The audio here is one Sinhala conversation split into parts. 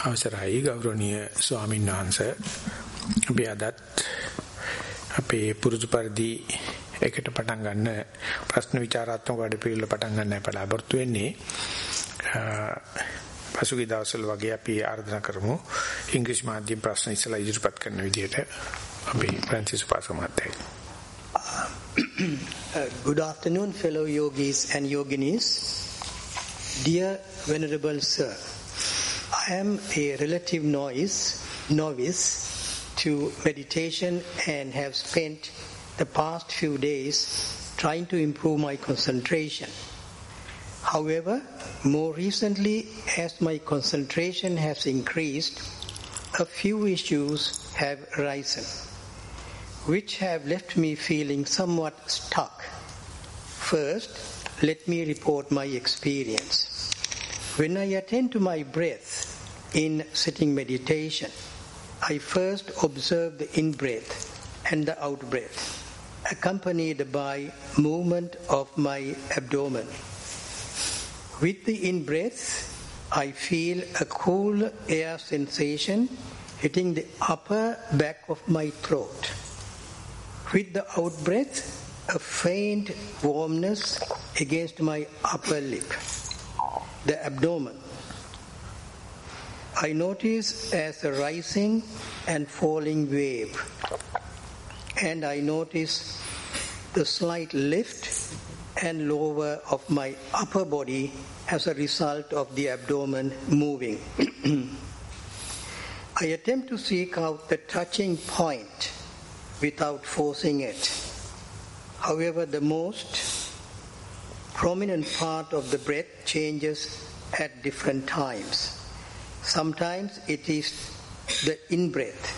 අවසරයි ගෞරවනීය ස්වාමීන් වහන්සේ. අපි අදත් අපේ පුරුදු පරිදි එකට පටන් ගන්න ප්‍රශ්න විචාරාත්මක වැඩපිළිවෙල පටන් ගන්න බලාපොරොත්තු වෙන්නේ. පසුගිය දවස්වල වගේ අපි ආරාධනා කරමු ඉංග්‍රීසි මාධ්‍යම ප්‍රශ්න ඉස්සලා ඉදිරිපත් කරන විදිහට අපි ෆ්‍රැන්සිස් පාසමත් Good afternoon, fellow yogis and yoginis. Dear Venerable Sir, I am a relative novice, novice to meditation and have spent the past few days trying to improve my concentration. However, more recently, as my concentration has increased, a few issues have arisen, which have left me feeling somewhat stuck. First, let me report my experience. When I attend to my breath in sitting meditation, I first observe the in breath and the out breath, accompanied by movement of my abdomen. With the in breath, I feel a cool air sensation hitting the upper back of my throat. With the out breath, a faint warmness against my upper lip the abdomen. I notice as a rising and falling wave, and I notice the slight lift and lower of my upper body as a result of the abdomen moving. I attempt to seek out the touching point without forcing it. However, the most prominent part of the breath changes at different times. Sometimes it is the in breath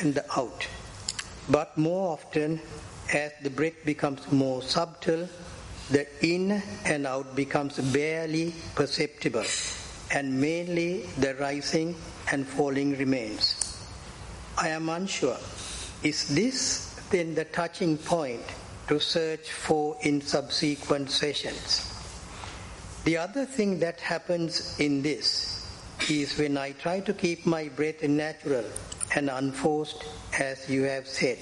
and the out. But more often, as the breath becomes more subtle, the in and out becomes barely perceptible, and mainly the rising and falling remains. I am unsure. Is this then the touching point to search for in subsequent sessions. The other thing that happens in this is when I try to keep my breath natural and unforced, as you have said.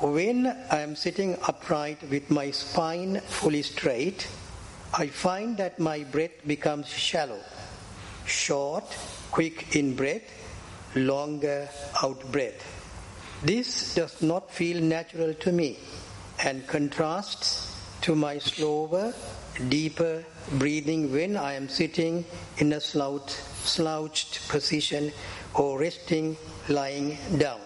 When I am sitting upright with my spine fully straight, I find that my breath becomes shallow, short, quick in breath, longer out breath. This does not feel natural to me and contrasts to my slower, deeper breathing when I am sitting in a slouch, slouched position or resting lying down.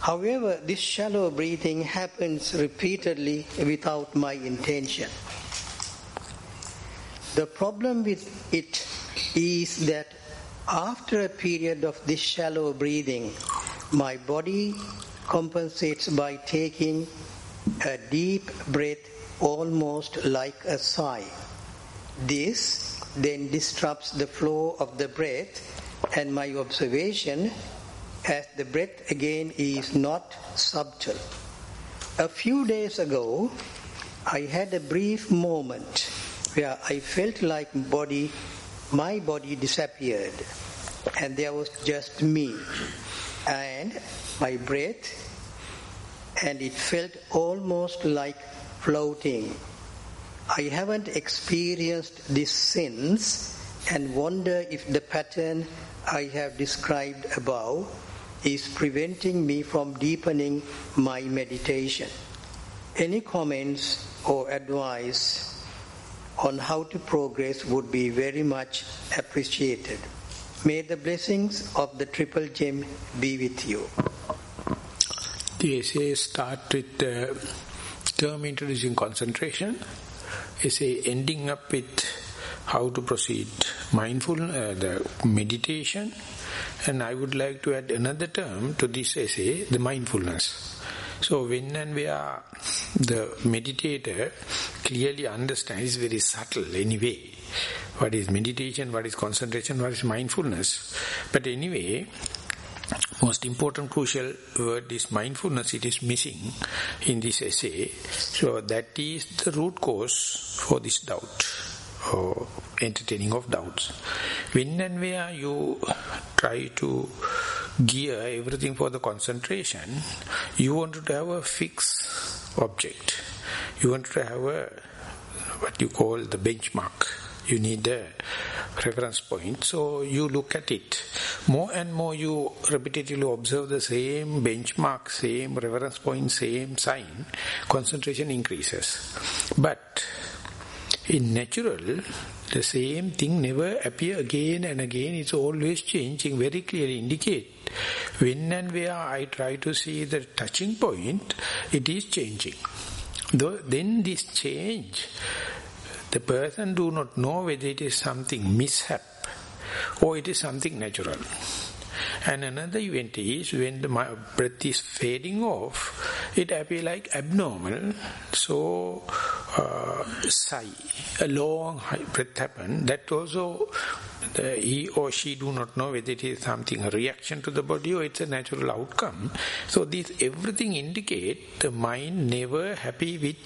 However, this shallow breathing happens repeatedly without my intention. The problem with it is that after a period of this shallow breathing, my body compensates by taking a deep breath almost like a sigh. This then disrupts the flow of the breath and my observation as the breath again is not subtle. A few days ago, I had a brief moment where I felt like body, my body disappeared and there was just me and my breath and it felt almost like floating. I haven't experienced this since and wonder if the pattern I have described above is preventing me from deepening my meditation. Any comments or advice on how to progress would be very much appreciated. May the blessings of the Triple Gem be with you. The essay start with the term introducing concentration. Essay ending up with how to proceed mindful, uh, the meditation. And I would like to add another term to this essay, the mindfulness. So when and where the meditator clearly understands, very subtle anyway, what is meditation, what is concentration, what is mindfulness. But anyway, most important crucial word is mindfulness, it is missing in this essay. So that is the root cause for this doubt or entertaining of doubts. When and where you try to gear everything for the concentration, you want to have a fixed object. You want to have a what you call the benchmark. You need a reference point. So you look at it. More and more you repetitively observe the same benchmark, same reference point, same sign, concentration increases. But in natural, the same thing never appear again and again. It's always changing, very clearly indicate. When and where I try to see the touching point, it is changing. Though, then this change, the person do not know whether it is something mishap or it is something natural. And another event is when the breath is fading off, it appears like abnormal. So, uh, sigh, a long breath happen. That also, the, he or she do not know whether it is something, a reaction to the body or it's a natural outcome. So this everything indicate the mind never happy with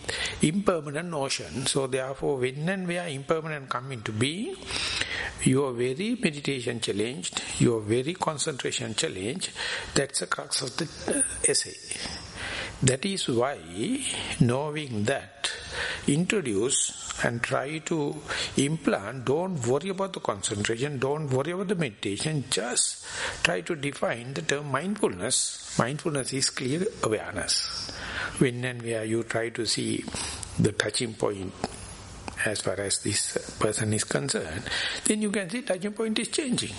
impermanent notion. So therefore, when and where impermanent come into being, you are very meditation challenged, you are very concentration challenged. That's the crux of the uh, essay. That is why, knowing that, introduce and try to implant, don't worry about the concentration, don't worry about the meditation, just try to define the term mindfulness. Mindfulness is clear awareness. When and where you try to see the touching point as far as this person is concerned, then you can see touching point is changing.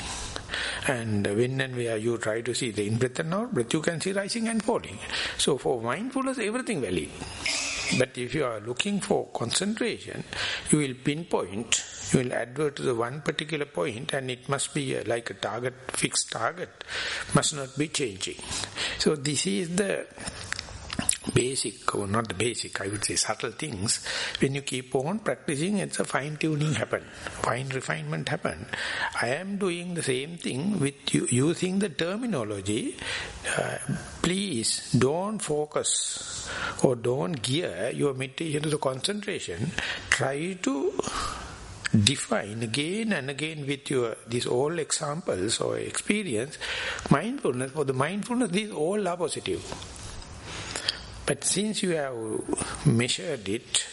And when and where you try to see the in-breath and out-breath, you can see rising and falling. So for mindfulness, everything valid. But if you are looking for concentration, you will pinpoint, you will advert to the one particular point and it must be a, like a target, fixed target, must not be changing. So this is the basic, or not the basic, I would say subtle things, when you keep on practicing, it's a fine-tuning happen, fine refinement happen. I am doing the same thing with you, using the terminology. Uh, please don't focus or don't gear your meditation to the concentration. Try to define again and again with your these all examples or experience mindfulness for the mindfulness these all are positive but since you have measured it,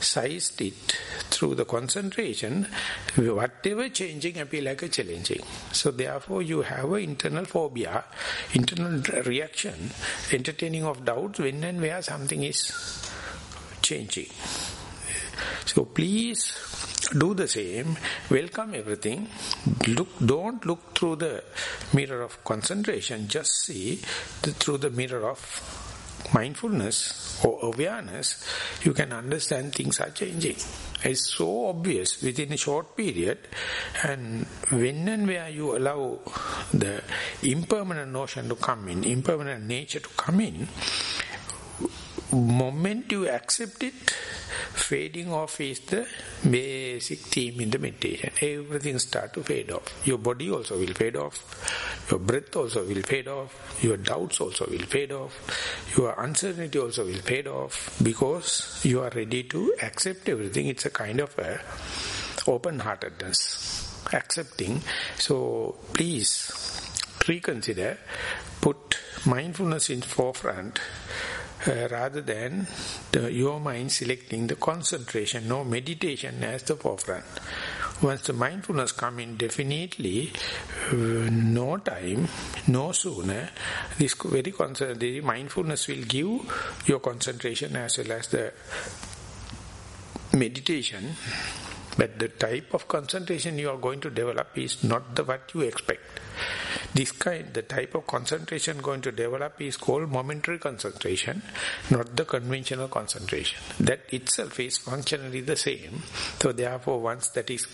sized it through the concentration, whatever changing appear like a challenging. So therefore you have an internal phobia, internal reaction, entertaining of doubts when and where something is changing. So please do the same, welcome everything, look, don't look through the mirror of concentration, just see the, through the mirror of mindfulness or awareness, you can understand things are changing. It's so obvious within a short period and when and where you allow the impermanent notion to come in, impermanent nature to come in, moment you accept it, fading off is the basic theme in the meditation. Everything start to fade off. Your body also will fade off. Your breath also will fade off. Your doubts also will fade off. Your uncertainty also will fade off because you are ready to accept everything. It's a kind of a open-heartedness, accepting. So please reconsider, put mindfulness in forefront uh, rather than the, your mind selecting the concentration, no meditation as the forefront. Once the mindfulness come in, definitely uh, no time, no sooner, this very the mindfulness will give your concentration as well as the meditation. But the type of concentration you are going to develop is not the what you expect. This kind, the type of concentration going to develop is called momentary concentration, not the conventional concentration. That itself is functionally the same. So therefore, once that is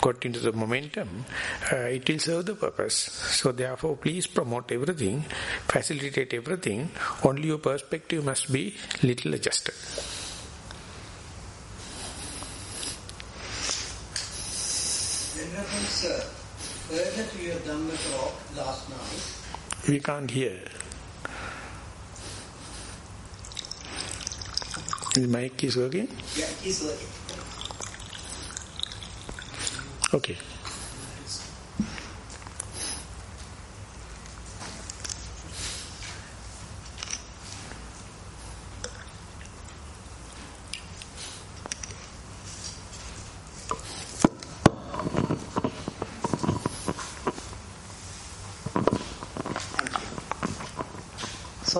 got into the momentum, uh, it will serve the purpose. So therefore, please promote everything, facilitate everything. Only your perspective must be little adjusted. Sir, Further to your Dhamma talk last night, we can't hear. The mic is working? Yeah, it is working. Okay.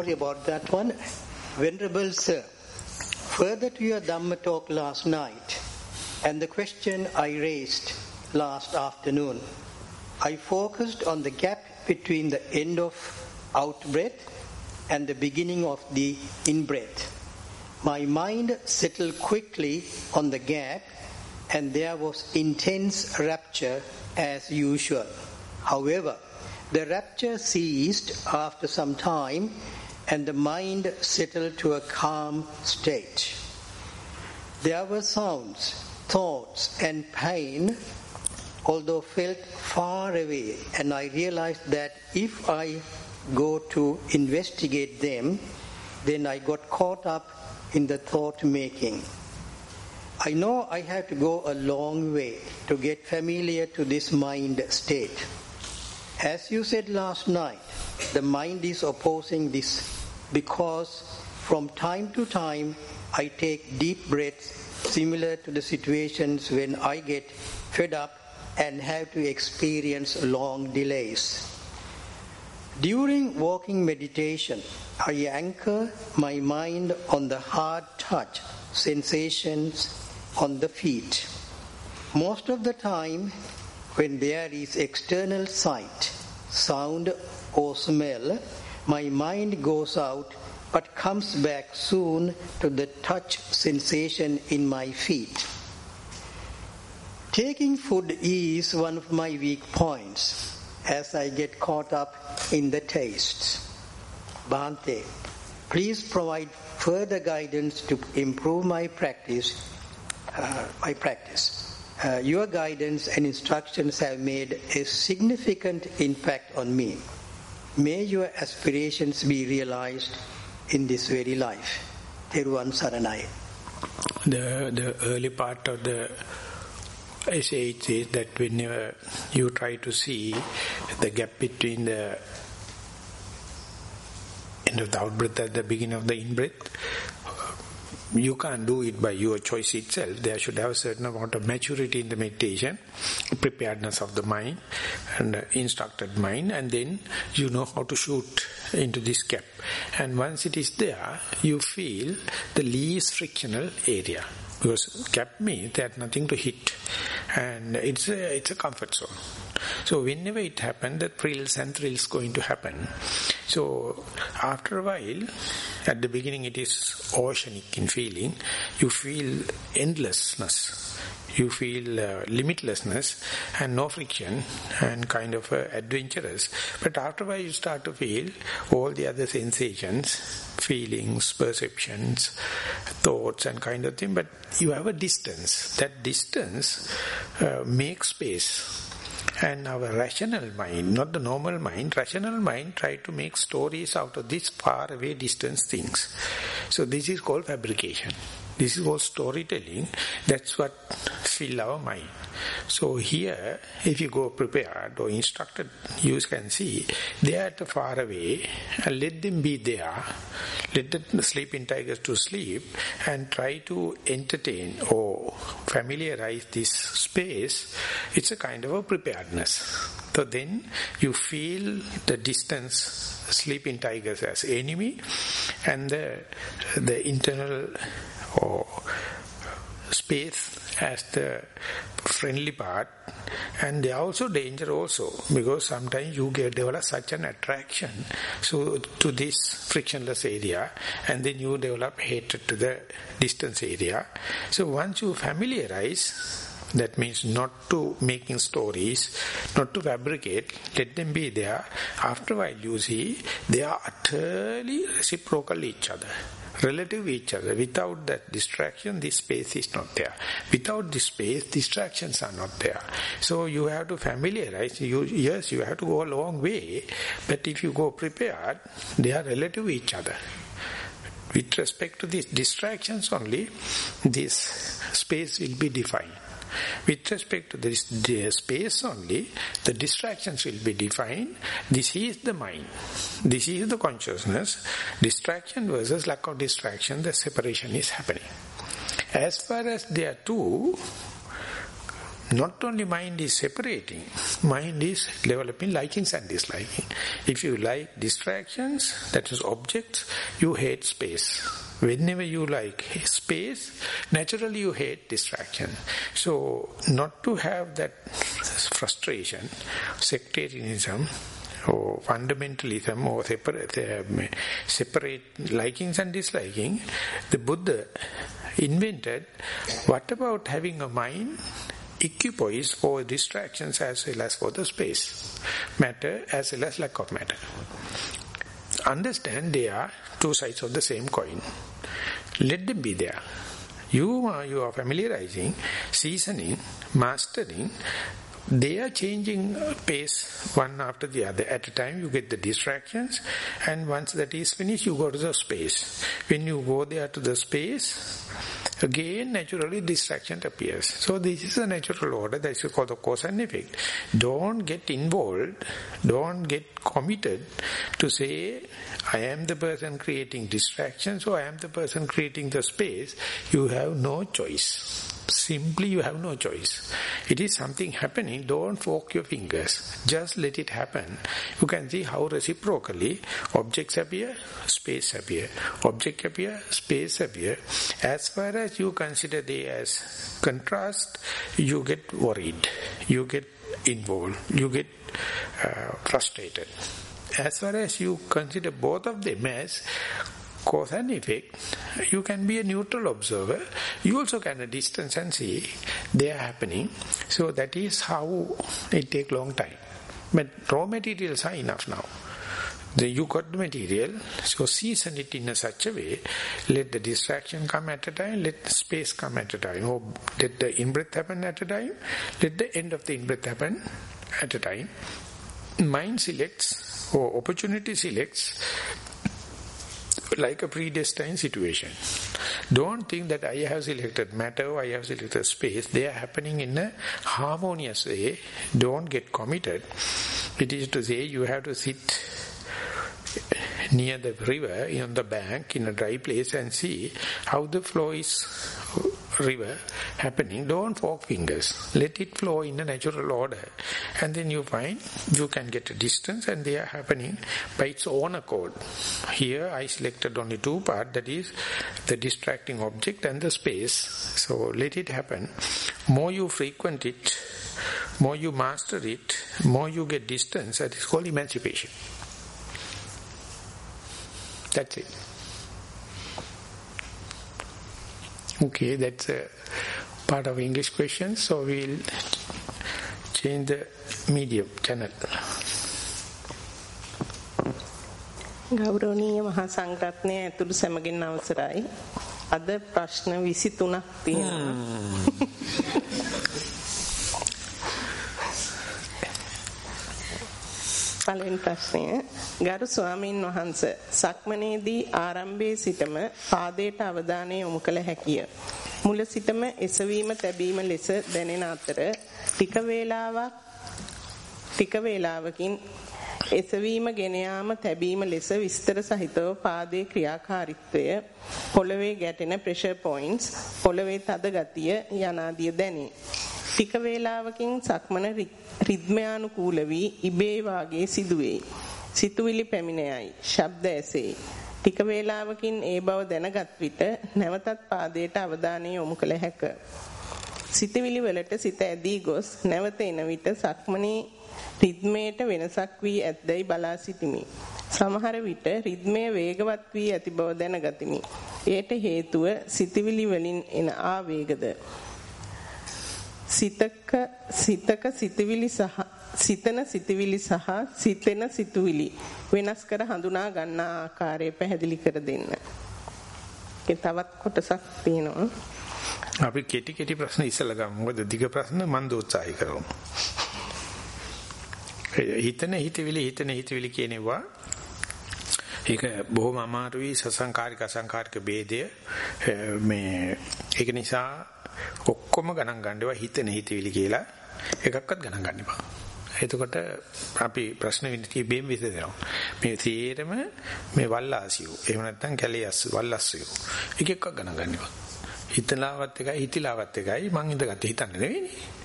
Sorry about that one. Venerable Sir, further to your Dhamma talk last night and the question I raised last afternoon, I focused on the gap between the end of out breath and the beginning of the in breath. My mind settled quickly on the gap and there was intense rapture as usual. However, the rapture ceased after some time and the mind settled to a calm state. There were sounds, thoughts, and pain, although felt far away, and I realized that if I go to investigate them, then I got caught up in the thought making. I know I have to go a long way to get familiar to this mind state. As you said last night, the mind is opposing this because from time to time I take deep breaths similar to the situations when I get fed up and have to experience long delays. During walking meditation, I anchor my mind on the hard touch sensations on the feet. Most of the time, when there is external sight, sound, or smell, my mind goes out but comes back soon to the touch sensation in my feet. Taking food is one of my weak points as I get caught up in the tastes. Bhante, please provide further guidance to improve my practice. Uh, my practice. Uh, your guidance and instructions have made a significant impact on me. May your aspirations be realized in this very life. Teruvan Saranai. The, the early part of the essay says that whenever you try to see the gap between the end of the out breath at the beginning of the in breath, you can't do it by your choice itself. There should have a certain amount of maturity in the meditation, preparedness of the mind and uh, instructed mind and then you know how to shoot into this gap. And once it is there, you feel the least frictional area because gap means there's nothing to hit and it's a, it's a comfort zone. So whenever it happens, the thrills and thrills going to happen. So after a while, at the beginning it is oceanic in feeling, you feel endlessness you feel uh, limitlessness and no friction and kind of uh, adventurous. But after while you start to feel all the other sensations, feelings, perceptions, thoughts and kind of thing, but you have a distance. That distance uh, makes space and our rational mind, not the normal mind, rational mind try to make stories out of these far away distance things. So this is called fabrication. This is all storytelling. That's what fill our mind. So here, if you go prepared or instructed, you can see they are at far away and let them be there. Let the sleeping tigers to sleep and try to entertain or familiarize this space. It's a kind of a preparedness. So then you feel the distance sleeping tigers as enemy and the, the internal or space as the friendly part. And they are also danger also because sometimes you get develop such an attraction so to this frictionless area and then you develop hatred to the distance area. So once you familiarize that means not to making stories, not to fabricate, let them be there. After a while you see, they are utterly reciprocal each other relative each other. Without that distraction, this space is not there. Without this space, distractions are not there. So you have to familiarize. You, yes, you have to go a long way, but if you go prepared, they are relative each other. With respect to these distractions only, this space will be defined. With respect to this the space only, the distractions will be defined. This is the mind. This is the consciousness. Distraction versus lack of distraction, the separation is happening. As far as they are two, not only mind is separating, mind is developing likings and disliking. If you like distractions, that is objects, you hate space. Whenever you like space, naturally you hate distraction. So, not to have that frustration, sectarianism, or fundamentalism or separate, uh, separate likings and disliking, the Buddha invented, what about having a mind equipoise for distractions as well as for the space, matter as well as lack of matter. Understand they are two sides of the same coin. Let them be there. You are, you are familiarizing, seasoning, mastering, they are changing pace one after the other. At a time you get the distractions and once that is finished you go to the space. When you go there to the space, again naturally distraction appears. So this is a natural order that is called the cause and effect. Don't get involved, don't get committed to say I am the person creating distraction, so I am the person creating the space. You have no choice. Simply you have no choice. It is something happening, don't fork your fingers. Just let it happen. You can see how reciprocally objects appear, space appear. Object appear, space appear. As far as you consider they as contrast, you get worried. You get involved. You get uh, frustrated. As far as you consider both of them as cause and effect, you can be a neutral observer. You also can distance and see they are happening. So that is how it take long time. But raw materials are enough now. Then you got the material, so season it in a such a way, let the distraction come at a time, let the space come at a time, or let the in-breath happen at a time, let the end of the in-breath happen at a time. Mind selects, or opportunity selects, like a predestined situation. Don't think that I have selected matter, I have selected space. They are happening in a harmonious way. Don't get committed. It is to say you have to sit near the river, on the bank, in a dry place and see how the flow is river happening, don't fork fingers. Let it flow in a natural order. And then you find you can get a distance and they are happening by its own accord. Here I selected only two part, that is the distracting object and the space. So let it happen. More you frequent it, more you master it, more you get distance, that is called emancipation. That's it. Okay, that's a part of English question, so we'll change the medium channel. ගෞරවනීය මහා සංඝරත්නය ඇතුළු සැමගෙන් අවසරයි. අද ප්‍රශ්න 23ක් තියෙනවා. පළවෙනි ප්‍රශ්නය ගරු ස්වාමීන් වහන්ස සක්මනේදී ආරම්භයේ සිටම පාදයට අවධානය යොමු කළ හැකිය. මුල සිටම එසවීම තැබීම ලෙස දැනෙන අතර ටික වේලාවක් ටික වේලාවකින් එසවීම ගෙන යාම තැබීම ලෙස විස්තර සහිතව පාදයේ ක්‍රියාකාරීත්වය පොළවේ ගැටෙන ප්‍රෙෂර් පොයින්ට්ස් පොළවේ තද ගතිය යනාදිය දැනේ. ටික වේලාවකින් සක්මන රිද්මයානුකූල වී ඉබේ වාගේ සිදුවේ. සිතුවිලි පැමිණෙයි. ශබ්ද ඇසේ. ටික වේලාවකින් ඒ බව දැනගත් විට නැවතත් පාදයට අවධානය යොමු කළ හැක. සිතවිලි වලට සිත ඇදී ගොස් නැවත එන විට සක්මනේ රිද්මේට වෙනසක් වී ඇත්දැයි බලා සිටිමි. සමහර විට රිද්මය වේගවත් වී ඇති බව දැනගතිමි. එයට හේතුව සිතවිලි වලින් එන ආවේගද. සිතක සිතක සිතවිලි සහ සිතන සිතවිලි සහ සිතෙන සිතුවිලි වෙනස් කර හඳුනා ගන්නා ආකාරය පැහැදිලි කර දෙන්න. ඒ තවත් කොටසක් තියෙනවා. අපි කෙටි කෙටි ප්‍රශ්න ඉස්සලා ගමු. මොකද දිග ප්‍රශ්න මන් දෝත්සාහි කරමු. හිතන හිතවිලි හිතන හිතවිලි කියනවා ඒක බොහොම අමාරුයි සසංකාරික අසංකාරික ભેදය මේ ඒක නිසා ඔක්කොම ගණන් ගන්නවා හිතෙන හිතවිලි කියලා එකක්වත් ගණන් ගන්න එපා. එතකොට අපි ප්‍රශ්න විනිතිය බෙම් විසදෙනවා. මේ තීරම මේ වල්ලාසියෝ. එහෙම නැත්නම් කැලියස් වල්ලාසියෝ. එක එකක් ගණන් ගන්න එපා. හිතලාවත් එකයි හිතිලාවත් එකයි මං ඉඳගත්තේ හිතන්නේ නෙවෙයිනේ.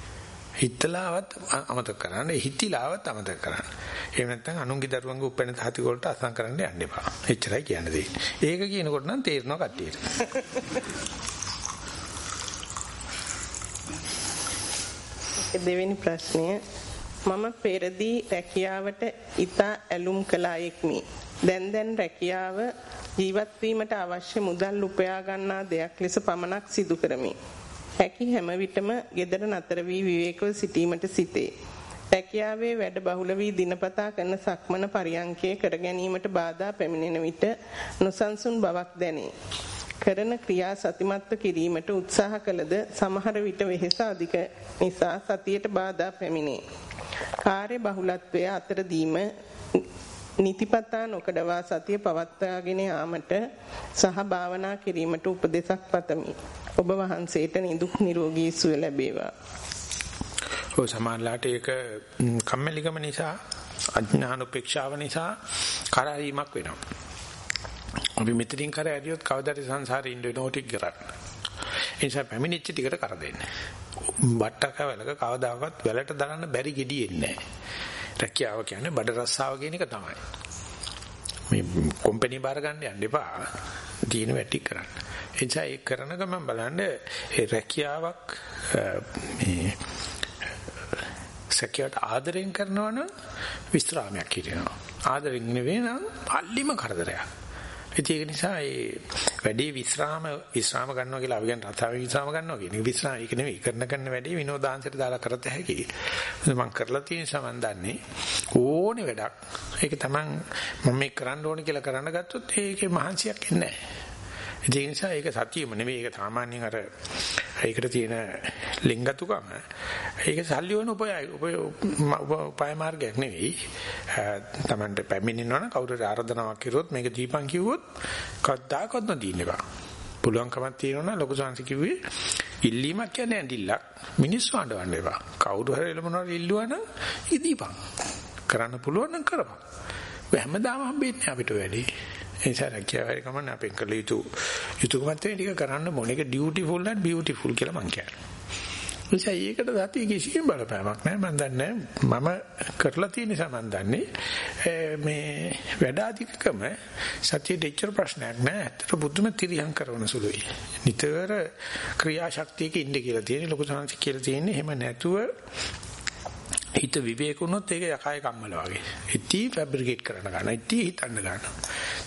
හිතලාවත් අමතක කරන්න හිතිලාවත් අමතක කරන්න. එහෙම නැත්නම් අනුන්ගේ දරුවන්ගේ උපැන්න තහති වලට අසං කරන්න යන්න එපා. එච්චරයි කියන්න දෙන්නේ. ඒක කියනකොට නම් තේරෙනවා කට්ටියට. දෙවෙනි ප්‍රශ්නය මම පෙරදී රැකියාවට ඉතා ඇලුම් කළ අයෙක්මි. දැන් දැන් රැකියාව ජීවත් වීමට අවශ්‍ය මුදල් උපයා ගන්නා දෙයක් ලෙස පමණක් සිදු කරමි. හැකි හැම විටම gedara නතර වී විවේකව සිටීමට සිටේ. රැකියාවේ වැඩ බහුල වී දිනපතා කරන සක්මන පරියන්කේ කර ගැනීමට බාධා පැමිණෙන විට නොසන්සුන් බවක් දැනේ. කරන ක්‍රියා සතිමත්ව කිරීමට උත්සාහ කළද සමහර විට වෙහෙස අධික නිසා සතියට බාධා පැමිණේ. කාර්ය බහුලත්වය අතරදීම නිතිපතා නොකඩවා සතිය පවත්වාගෙන යාමට සහ භාවනා කිරීමට උපදෙසක් පතමි. ඔබ වහන්සේට නිදුක් නිරෝගී සුව ලැබේවා. ඔය සමානලාට ඒක කම්මැලිකම නිසා අඥාන උපේක්ෂාව නිසා කරාරීමක් වෙනවා. අපි මෙතනින් කර ඇරියොත් කවදාද සංසාරේ ඉන්න වෙනෝටික් කරන්න. ඒ නිසා පැමිණිච්ච ටිකට කර දෙන්න. බට්ටක වැලක කවදාකවත් වැලට දාන්න බැරි gediyeන්නේ නැහැ. රැකියාව කියන්නේ බඩ රස්සාව කියන එක තමයි. මේ කම්පැනි බාර ගන්න යන්න එපා. දින වැටි කරන්න. ඒ නිසා ඒ කරන ගමන් බලන්න ඒ රැකියාවක් මේ සැකියට ආදරෙන් කරනවනම් විස්රාමයක් හිටිනවා. ආදරෙන් නෙවෙයි නම් අල්ලිම කරදරයක්. ඒක නිසා ඒ වැඩේ විස්රාම විස්රාම ගන්නවා කියලා අපි කියන රතාව විස්රාම ගන්නවා කියන එක විස්රාම ඒක නෙවෙයි කරන කරන වැඩේ විනෝදාංශයට දාලා කරත හැකි. මම කරලා තියෙන නිසා මම දන්නේ ඕනේ වැඩක්. ඒක තමන් මම මේ කරන්න ඕනේ කියලා කරන්න ගත්තොත් ඒකේ මහන්සියක් එන්නේ නැහැ. ඒ නිසා ඒක සතියම නෙවෙයි ඒක සාමාන්‍යයෙන් අර ඒකට තියෙන ලිංගතුකම. ඒක සල්ලි වන උපය උපය මාර්ගයක් නෙවෙයි. තමන්ට පැමිණෙනවනම් කවුරුහරි ආරාධනාවක් කරුවොත් මේක දීපන් කිව්වොත් කවදාකවත් නොදීන්න එපා. පුළුවන්කමක් තියෙනවා ලොකු සංසි කිව්වේ ඉල්ලීමක් කියන්නේ ඇඳිල්ලක්. මිනිස්සු අඬවන්න එපා. කවුරු හරි එළමනවල ඉල්ලුවා නම් ඉදීපන්. කරන්න පුළුවන් නම් කරපන්. හැමදාම හම්බෙන්නේ අපිට වැඩි. ඒ නිසා රැකියාවයි කමන්න අපෙන් කළ යුතු යුතුයකමත් ටික කරන්න මොන එක ඩියුටිෆුල් නැත් බියුටිෆුල් කියලා මං කියන්නේ. නිසා ඒකට සතිය කිසිම බලපෑමක් නැහැ. මම දන්නේ මම කරලා තියෙන නිසා මම දන්නේ. මේ වැඩ අධිකකම සතිය දෙච්චර ප්‍රශ්නයක් නැහැ. ඇත්තට බුදුම තිරියම් කරන සුළුයි. නිතර ක්‍රියාශක්තියක ඉන්න කියලා තියෙන ලොකු සංසි කියලා තියෙන්නේ. එහෙම නැතුව හිත විවේක වුණොත් ඒක යකයි කම්මල වගේ. ඉති ෆැබ්‍රිකේට් කරන ගන්න. ඉති හිතන්න ගන්න.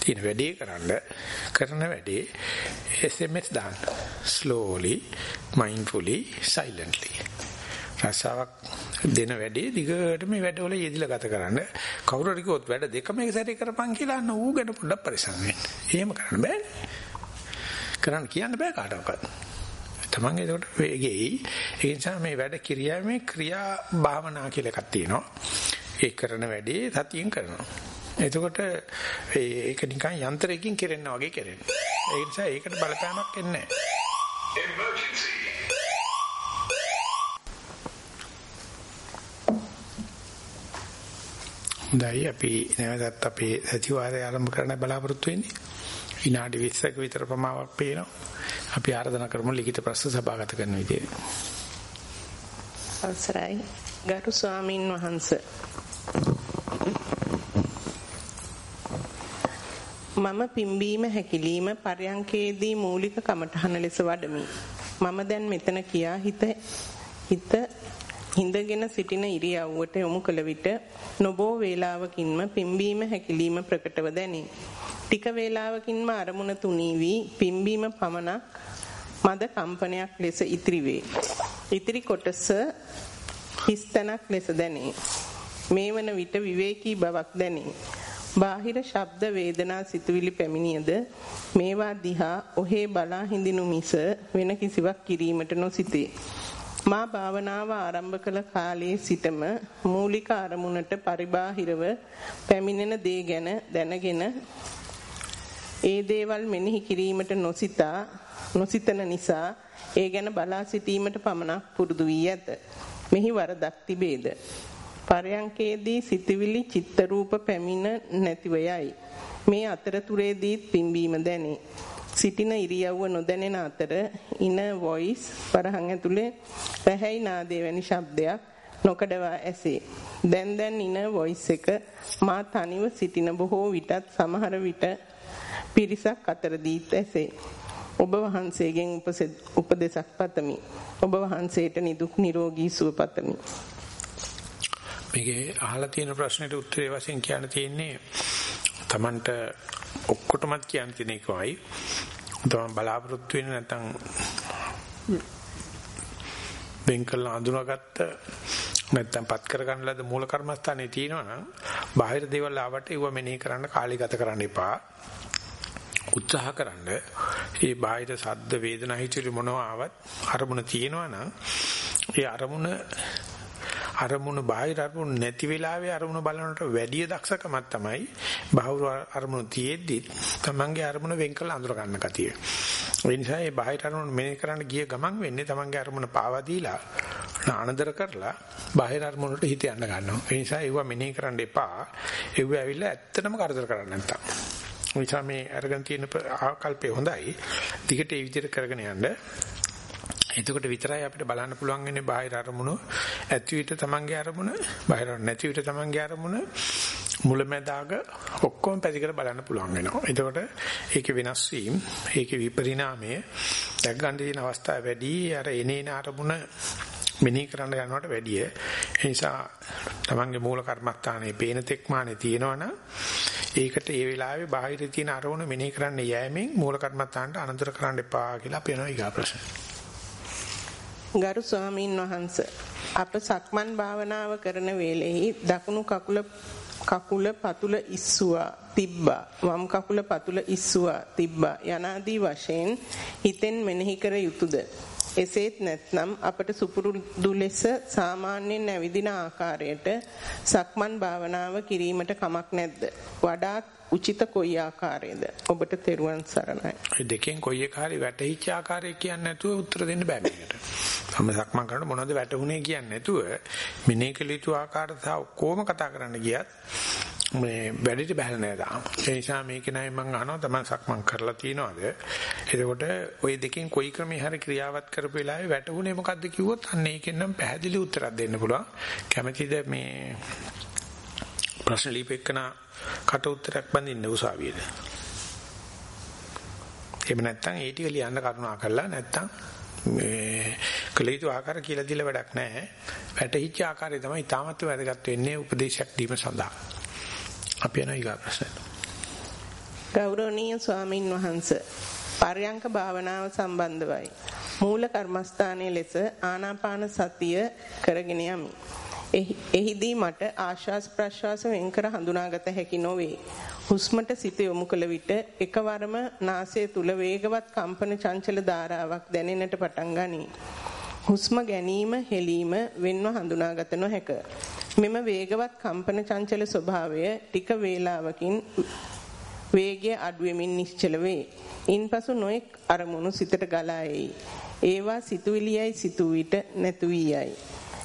තියෙන වැඩේ කරන්න කරන වැඩේ SMS දාන්න. slowly, mindfully, silently. රසාවක් දෙන වැඩේ දිගට මේ වැඩවල යෙදිලා ගත කරන්න. කවුරු හරි කිව්වොත් වැඩ දෙකම එක සැරේ කරපන් කියලා අන්න ඌ ගැන පොඩ්ඩක් පරිස්සම් වෙන්න. එහෙම කරන්න බෑනේ. කරන්න කියන්න බෑ කාටවත්. තමන් ඒකට වේගෙයි. ඒ නිසා මේ වැඩ කිරියාවේ ක්‍රියා භාවනා කියලා එකක් තියෙනවා. ඒ කරන වැඩේ සතියෙන් කරනවා. එතකොට ඒක නිකන් යන්ත්‍රයකින් කෙරෙන්න වගේ කෙරෙනවා. ඒ නිසා ඒකට බලපෑමක් එන්නේ නැහැ. අපි නැවතත් අපේ සතිವಾರය ආරම්භ කරන්න බලාපොරොත්තු වෙන්නේ. විනාඩි 20ක විතර ප්‍රමාණයක් පේනවා. අපි ආරාධනා කරමු ලිඛිත ප්‍රශ්න සභාගත කරන විදියට. අවසරයි ගරු ස්වාමින් වහන්සේ මම පිම්බීම හැකිලිම පරයන්කේදී මූලික කමඨහන ලෙස වඩමි. මම දැන් මෙතන කියා හිත හිත හිඳගෙන සිටින ඉරියව්වට යොමු කළ විට නොබෝ වේලාවකින්ම පිම්බීම හැකිලිම ප්‍රකටව දැනේ. ටික වේලාවකින්ම අරමුණ තුනී වී පිම්බීම පමණක් මද කම්පනයක් ලෙස ඉතිරි වේ. ඉතිරි කොටස හිස්තනක් ලෙස දැනේ. මේ වන විට විවේකී බවක් දැනේ. බාහිර ශබ්ද වේදනා සිතුවිලි පැමිණියද මේවා දිහා ඔහේ බලා හිඳිනු මිස වෙන කිසිවක් කිරීමට නොසිතේ. මා භාවනාව ආරම්භ කළ කාලයේ සිටම මූලික අරමුණට පරිබාහිරව පැමිණෙන දේ ගැන දැනගෙන ඒ දේවල් මෙනෙහි කිරීමට නොසිතා නොසිතන නිසා ඒ ගැන බලා සිටීමට පමණක් පුරුදු වී ඇත. මෙහි වරදක් තිබේද? පරයන්කේදී සිතවිලි චිත්ත රූප පැමිණ නැතිව යයි. මේ අතරතුරේදී පිම්බීම දැනේ. සිටින ඉරියව්ව නොදැනෙන අතර ඉන වොයිස් වරහන් ඇතුලේ පැහැයි නාදේ වැනි ශබ්දයක් නොකඩවා ඇසේ. දැන් දැන් ඉන වොයිස් එක මා තනිව සිටින බොහෝ විටත් සමහර විට පිරිසක් අතරදීත් ඇසේ. ඔබ වහන්සේගෙන් උපදෙසක් පතමි. ඔබ වහන්සේට නිදුක් නිරෝගී සුව පතමි. මේකේ අහලා තියෙන ප්‍රශ්නෙට උත්තරේ වශයෙන් කියන්න තියෙන්නේ Tamanට ඔක්කොටමත් කියන්න තියෙන එකයි. තමන් බලාපොරොත්තු වෙන්නේ නැත්නම් බෙන්කල් අඳුනගත්ත නැත්නම් පත් කරගන්න ලද මූල කර්මස්ථානේ තියෙනවා නම් බාහිර දේවල් ආවට ඒව මෙනෙහි කරන්න කාලය ගත කරන්න එපා. උත්සාහ කරන්න ඒ බාහිර සද්ද වේදනා හිතුවේ මොනවා ආවත් අරමුණ තියෙනවා නම් ඒ අරමුණ අරමුණ බාහිර අරමුණ නැති වෙලාවේ අරමුණ බලනට වැඩි දක්ෂකමක් තමයි බාහිර අරමුණ තියෙද්දි තමන්ගේ අරමුණ වෙන් කරලා අඳුර ගන්න කතිය. ඒ නිසා මේ බාහිර අරමුණ මෙනෙහි කරන්න ගිය ගමන් වෙන්නේ තමන්ගේ අරමුණ පාවා දීලා අනදර කරලා බාහිර අරමුණ වලට හිත යන්න ගන්නවා. ඒ නිසා ඒව මෙනෙහි කරන්න එපා. ඒව ඇවිල්ලා ඇත්තටම කරදර කරන්නේ නැත්තම්. නිසා මේ අරගෙන තියෙන ආකල්පය හොඳයි. දිගට ඒ විදිහට කරගෙන යන්න. එතකොට විතරයි අපිට බලන්න පුළුවන් වෙන්නේ බාහිර අරමුණු ඇති විට තමන්ගේ අරමුණ බාහිර නැති විට තමන්ගේ අරමුණ මුලැමැදාග ඔක්කොම පැතිකර බලන්න පුළුවන් වෙනවා. එතකොට ඒකේ වෙනස් වීම, ඒකේ විපරිණාමය දැක් ගන්න තියෙන අවස්ථාව වැඩි අර එනේන අරමුණ මෙනෙහි කරන්න යනවට වැඩිය. ඒ නිසා තමන්ගේ මූල කර්මස්ථානයේ පේන තෙක්මානේ තියෙනවනම් ඒකට ඒ වෙලාවේ බාහිර තියෙන අරමුණ මෙනෙහි කරන්න යෑමෙන් මූල කර්මස්ථානට අනතර කරන්න එපා කියලා අපි යනවා ඊගා ප්‍රශ්න. ගරු ස්වාමීන් වහන්ස අප සක්මන් භාවනාව කරන වේලෙහි දකුණු කකුල කකුල පතුල ඉස්සුවා තිබ්බා වම් කකුල පතුල ඉස්සුවා තිබ්බා යනාදී වශයෙන් හිතෙන් මෙනෙහි කර යුතුයද එසේත් නැත්නම් අපට සුපුරුදු ලෙස සාමාන්‍යයෙන් ඇවිදින ආකාරයට සක්මන් භාවනාව කිරීමට කමක් නැද්ද? වඩාත් උචිත කොයි ආකාරයේද? ඔබට තෙරුවන් සරණයි. ඒ දෙකෙන් කොයි එක හරි වැටහිච්ච ආකාරය කියන්නේ නැතුව උත්තර දෙන්න බෑ මේකට. තම සක්මන් කරනකොට මොනවද වැටුනේ කියන්නේ නැතුව මිනේ කළ යුතු ආකාරය සහ කොහොම කතා කරන්න ගියත් මේ වැඩිට බහැල නෑ තාම. ඒ නිසා මේක නයි මම අහනවා තමයි සක්මන් කරලා තියනවාද? එතකොට ওই දෙකෙන් කොයි ක්‍රමේ හරි ක්‍රියාවත් කරපු වෙලාවේ වැටුනේ මොකද්ද කිව්වොත් අන්න ඒකෙන් නම් පැහැදිලි උත්තරයක් දෙන්න පුළුවන්. කැමැතිද මේ ප්‍රශ්න ලියපෙකන කට උත්තරයක් බඳින්න උසාවියේද? එහෙම නැත්නම් ඒ ටික ලියන්න කරුණා කරලා නැත්නම් මේ කලීතු ආකාර කියලා දීලා වැඩක් නැහැ. වැටහිච්ච ආකාරය තමයි තාමත් වැදගත් වෙන්නේ උපදේශයක් දීම සඳහා. අපි යනවා ඊගා ප්‍රශ්නයට. ගෞරවනීය ස්වාමින් වහන්සේ පර්යංක භාවනාව සම්බන්ධවයි. මූල කර්මස්ථානයේ ලෙස ආනාපාන සතිය කරගෙන යමි. එහිදී මට ආශ්වාස ප්‍රශ්වාස වෙන්කර හඳුනාගත හැකි නොවේ. හුස්මට සිත යොමු කළ විට එකවරම නාසය තුල වේගවත් කම්පන චංචල ධාරාවක් දැනෙන්නට පටන් ගනී. හුස්ම ගැනීම හෙලීම වෙන්ව හඳුනාගත නොහැක. මෙම වේගවත් කම්පන චංචල ස්වභාවය ටික වේලාවකින් වේගය අඩු වෙමින් නිශ්චල වේ. ඉන්පසු නොඑක් අරමුණු සිතට ගලා එයි. ඒවා සිතුවිලියයි සිතූ විට නැතු වී යයි.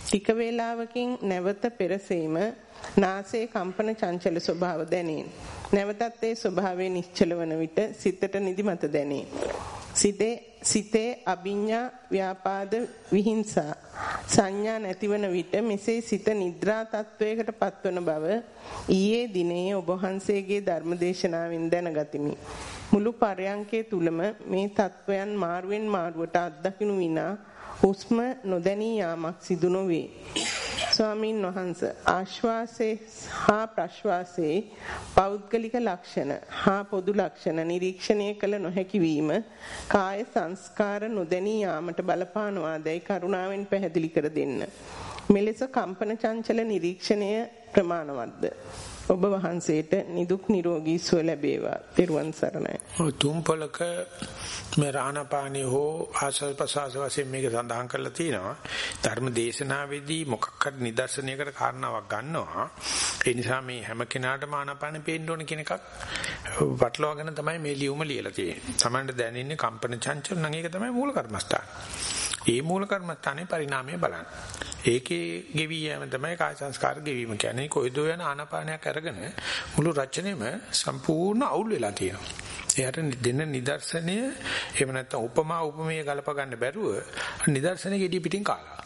ටික වේලාවකින් නැවත පෙරසීම නාසයේ කම්පන චංචල ස්වභාව දැනේ. නැවතත් ඒ ස්වභාවය නිශ්චල වන විට සිතට නිදිමත දැනේ. සිතේ සිතේ අභිඤ්ඤා ව්‍යාපාද විහිංසා සංඥා නැතිවන විට මෙසේ සිත නිද්‍රා තත්වයකට පත්වන බව ඊයේ දිනේ ඔබ වහන්සේගේ ධර්මදේශනාවෙන් දැනගතිමි. මුළු පරයන්කේ තුලම මේ තත්වයන් මාරුවෙන් මාරුවට අත්දකින්නු විනා හුස්ම නොදැනී යාමක් සිදු නොවේ. ස්වාමින් වහන්ස ආශ්වාසයේ හා ප්‍රශ්වාසයේ පෞද්ගලික ලක්ෂණ හා පොදු ලක්ෂණ නිරීක්ෂණය කළ නොහැකි වීම කාය සංස්කාර නොදැනී යාමට බලපානවාදයි කරුණාවෙන් පැහැදිලි කර දෙන්න. මෙලෙස කම්පන චංචල නිරීක්ෂණය ප්‍රමාණවත්ද? ඔබ වහන්සේට නිදුක් නිරෝගී සුව ලැබේවා. ත්වන් සරණයි. තුම්පලක මේ රාණපාණි හෝ ආසල් ප්‍රසාස වශයෙන් මේක සඳහන් කරලා තියෙනවා. ධර්ම දේශනාවේදී මොකක් හරි නිදර්ශනයකට කාරණාවක් ගන්නවා. ඒ නිසා මේ හැම කෙනාටම ආනාපානෙ පේන්න ඕන කියන එකක් වටලවාගෙන තමයි මේ ලියුම ලියලා තියෙන්නේ. Tamanට දැනෙන්නේ කම්පන චංචල නම් ඒක තමයි මූල කර්මස්ථාන. ඒ මූල කර්මස්ථානේ පරිණාමය බලන්න. ඒකේ ගෙවි යෑම තමයි කාය සංස්කාර ගෙවීම කියන්නේ. කොයිදෝ යන ආනාපානයක් අරගෙන මුළු රචනෙම සම්පූර්ණ අවුල් වෙලා තියෙනවා. එයාට දෙන නිදර්ශනය එහෙම නැත්නම් උපමා උපමේය ගලප ගන්න බැරුව නිදර්ශනේ ගෙඩි පිටින් කාලා.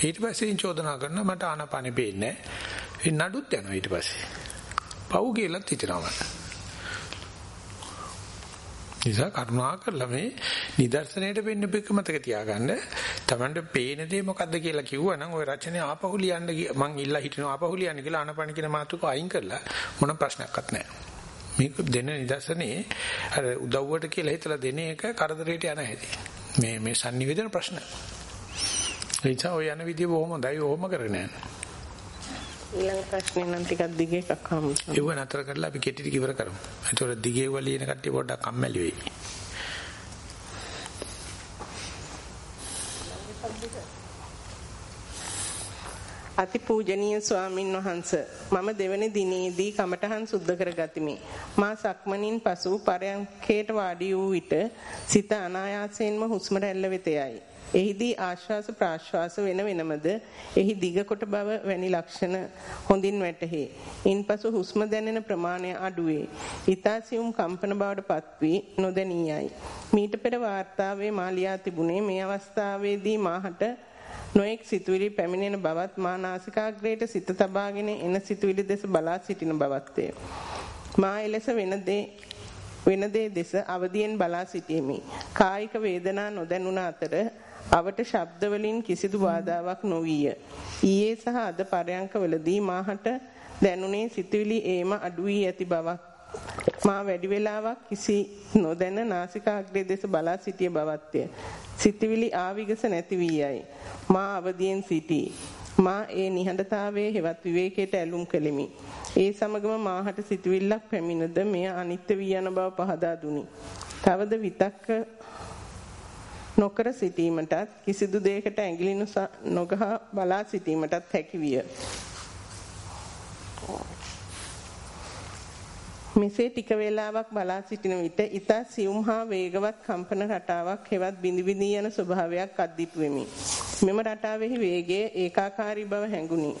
ඊට පස්සේ චෝදනා කරනවා මට ආනාපානෙ පේන්නේ නැහැ. ඒ නඩුත් යනවා ඊට පස්සේ. පව් කියලාත් හිතනවා. නිසා කරුණා කරලා මේ නිදර්ශනයට වෙන්න බෙක මතක තියාගන්න. Tamanට පේන දේ මොකද්ද කියලා කිව්වනම් ওই රචනය ආපහු ලියන්න මං ඉල්ලා හිටිනවා ආපහු ලියන්න කියලා අනපන කියන මාතෘක අයින් කරලා මොන ප්‍රශ්නයක්වත් නැහැ. මේක දෙන නිදර්ශනේ අර උදව්වට කියලා හිතලා දෙන එක කරදරයට යන හැටි. මේ මේ sannivedana ප්‍රශ්න. ඒ නිසා ඔය යන විදිය බොහොම හොඳයි. ඕම කරගෙන යන්න. ඊළඟ ප්‍රශ්නේ නම් ටිකක් දිගේ එකක් හමු. ඒව නතර කරලා අපි කෙටි ටික ඉවර කරමු. ඒතකොට දිගේ වලින කට්ටිය පොඩ්ඩක් කම්මැලි වෙයි. අතිපූජනීය ස්වාමින් වහන්ස මම දෙවැනි දිනේදී කමඨහන් සුද්ධ කරගතිමි මා සක්මනින් පසු පරයන්කේට වාඩි වූ විට සිත අනායාසයෙන්ම හුස්ම රැල්ල වෙත යයි එහිදී ආශ්වාස ප්‍රාශ්වාස වෙන වෙනමද එහි දිග කොට බව වැනි ලක්ෂණ හොඳින් වැටහි. ඉන්පසු හුස්ම දැනෙන ප්‍රමාණය අඩුවේ. ඊතාසියුම් කම්පන බවට පත්වී නොදැනියයි. මීට පෙර වාර්තාවේ මා ලියා තිබුණේ මේ අවස්ථාවේදී මාහට නොඑක් සිතුවිලි පැමිණෙන බවත් මා නාසිකාග්‍රේට සිත තබාගෙන එන සිතුවිලි දෙස බලා සිටින බවත්ය. මා එලෙස වෙන දේ වෙන දේ දෙස අවදියෙන් බලා සිටීමි. කායික වේදනා නොදැනුණ අතර අවට ශබ්ද වලින් කිසිදු බාධාවක් නොවිය. ඊයේ සහ අද පරයන්කවලදී මාහට දැනුනේ සිතුවිලි ඒම අඩු වී ඇති බවක්. මා වැඩි වේලාවක් කිසි නොදැන නාසිකාග්‍රේ දෙස බලා සිටිය බවත්ය. සිතුවිලි ආවිගස නැති වී යයි. මා අවදියෙන් සිටී. මා ඒ නිහඬතාවයේ හෙවත් විවේකයට ඇලුම් කෙලිමි. ඒ සමගම මාහට සිතුවිල්ලක් පැමිණද මෙය අනිත්‍ය වී යන බව පහදා දුනි. තවද විතක්ක නොකර සිටීමටත් කිසිදු දෙයකට ඇඟිලි නොගහ බලා සිටීමටත් හැකි විය. මෙසේ ටික වේලාවක් බලා සිටින විට ඊට සියුම් හා වේගවත් කම්පන රටාවක් හෙවත් බිඳි බිඳී යන ස්වභාවයක් අද්දිටු වෙමි. මෙම රටාවෙහි වේගය ඒකාකාරී බව හැඟුණි.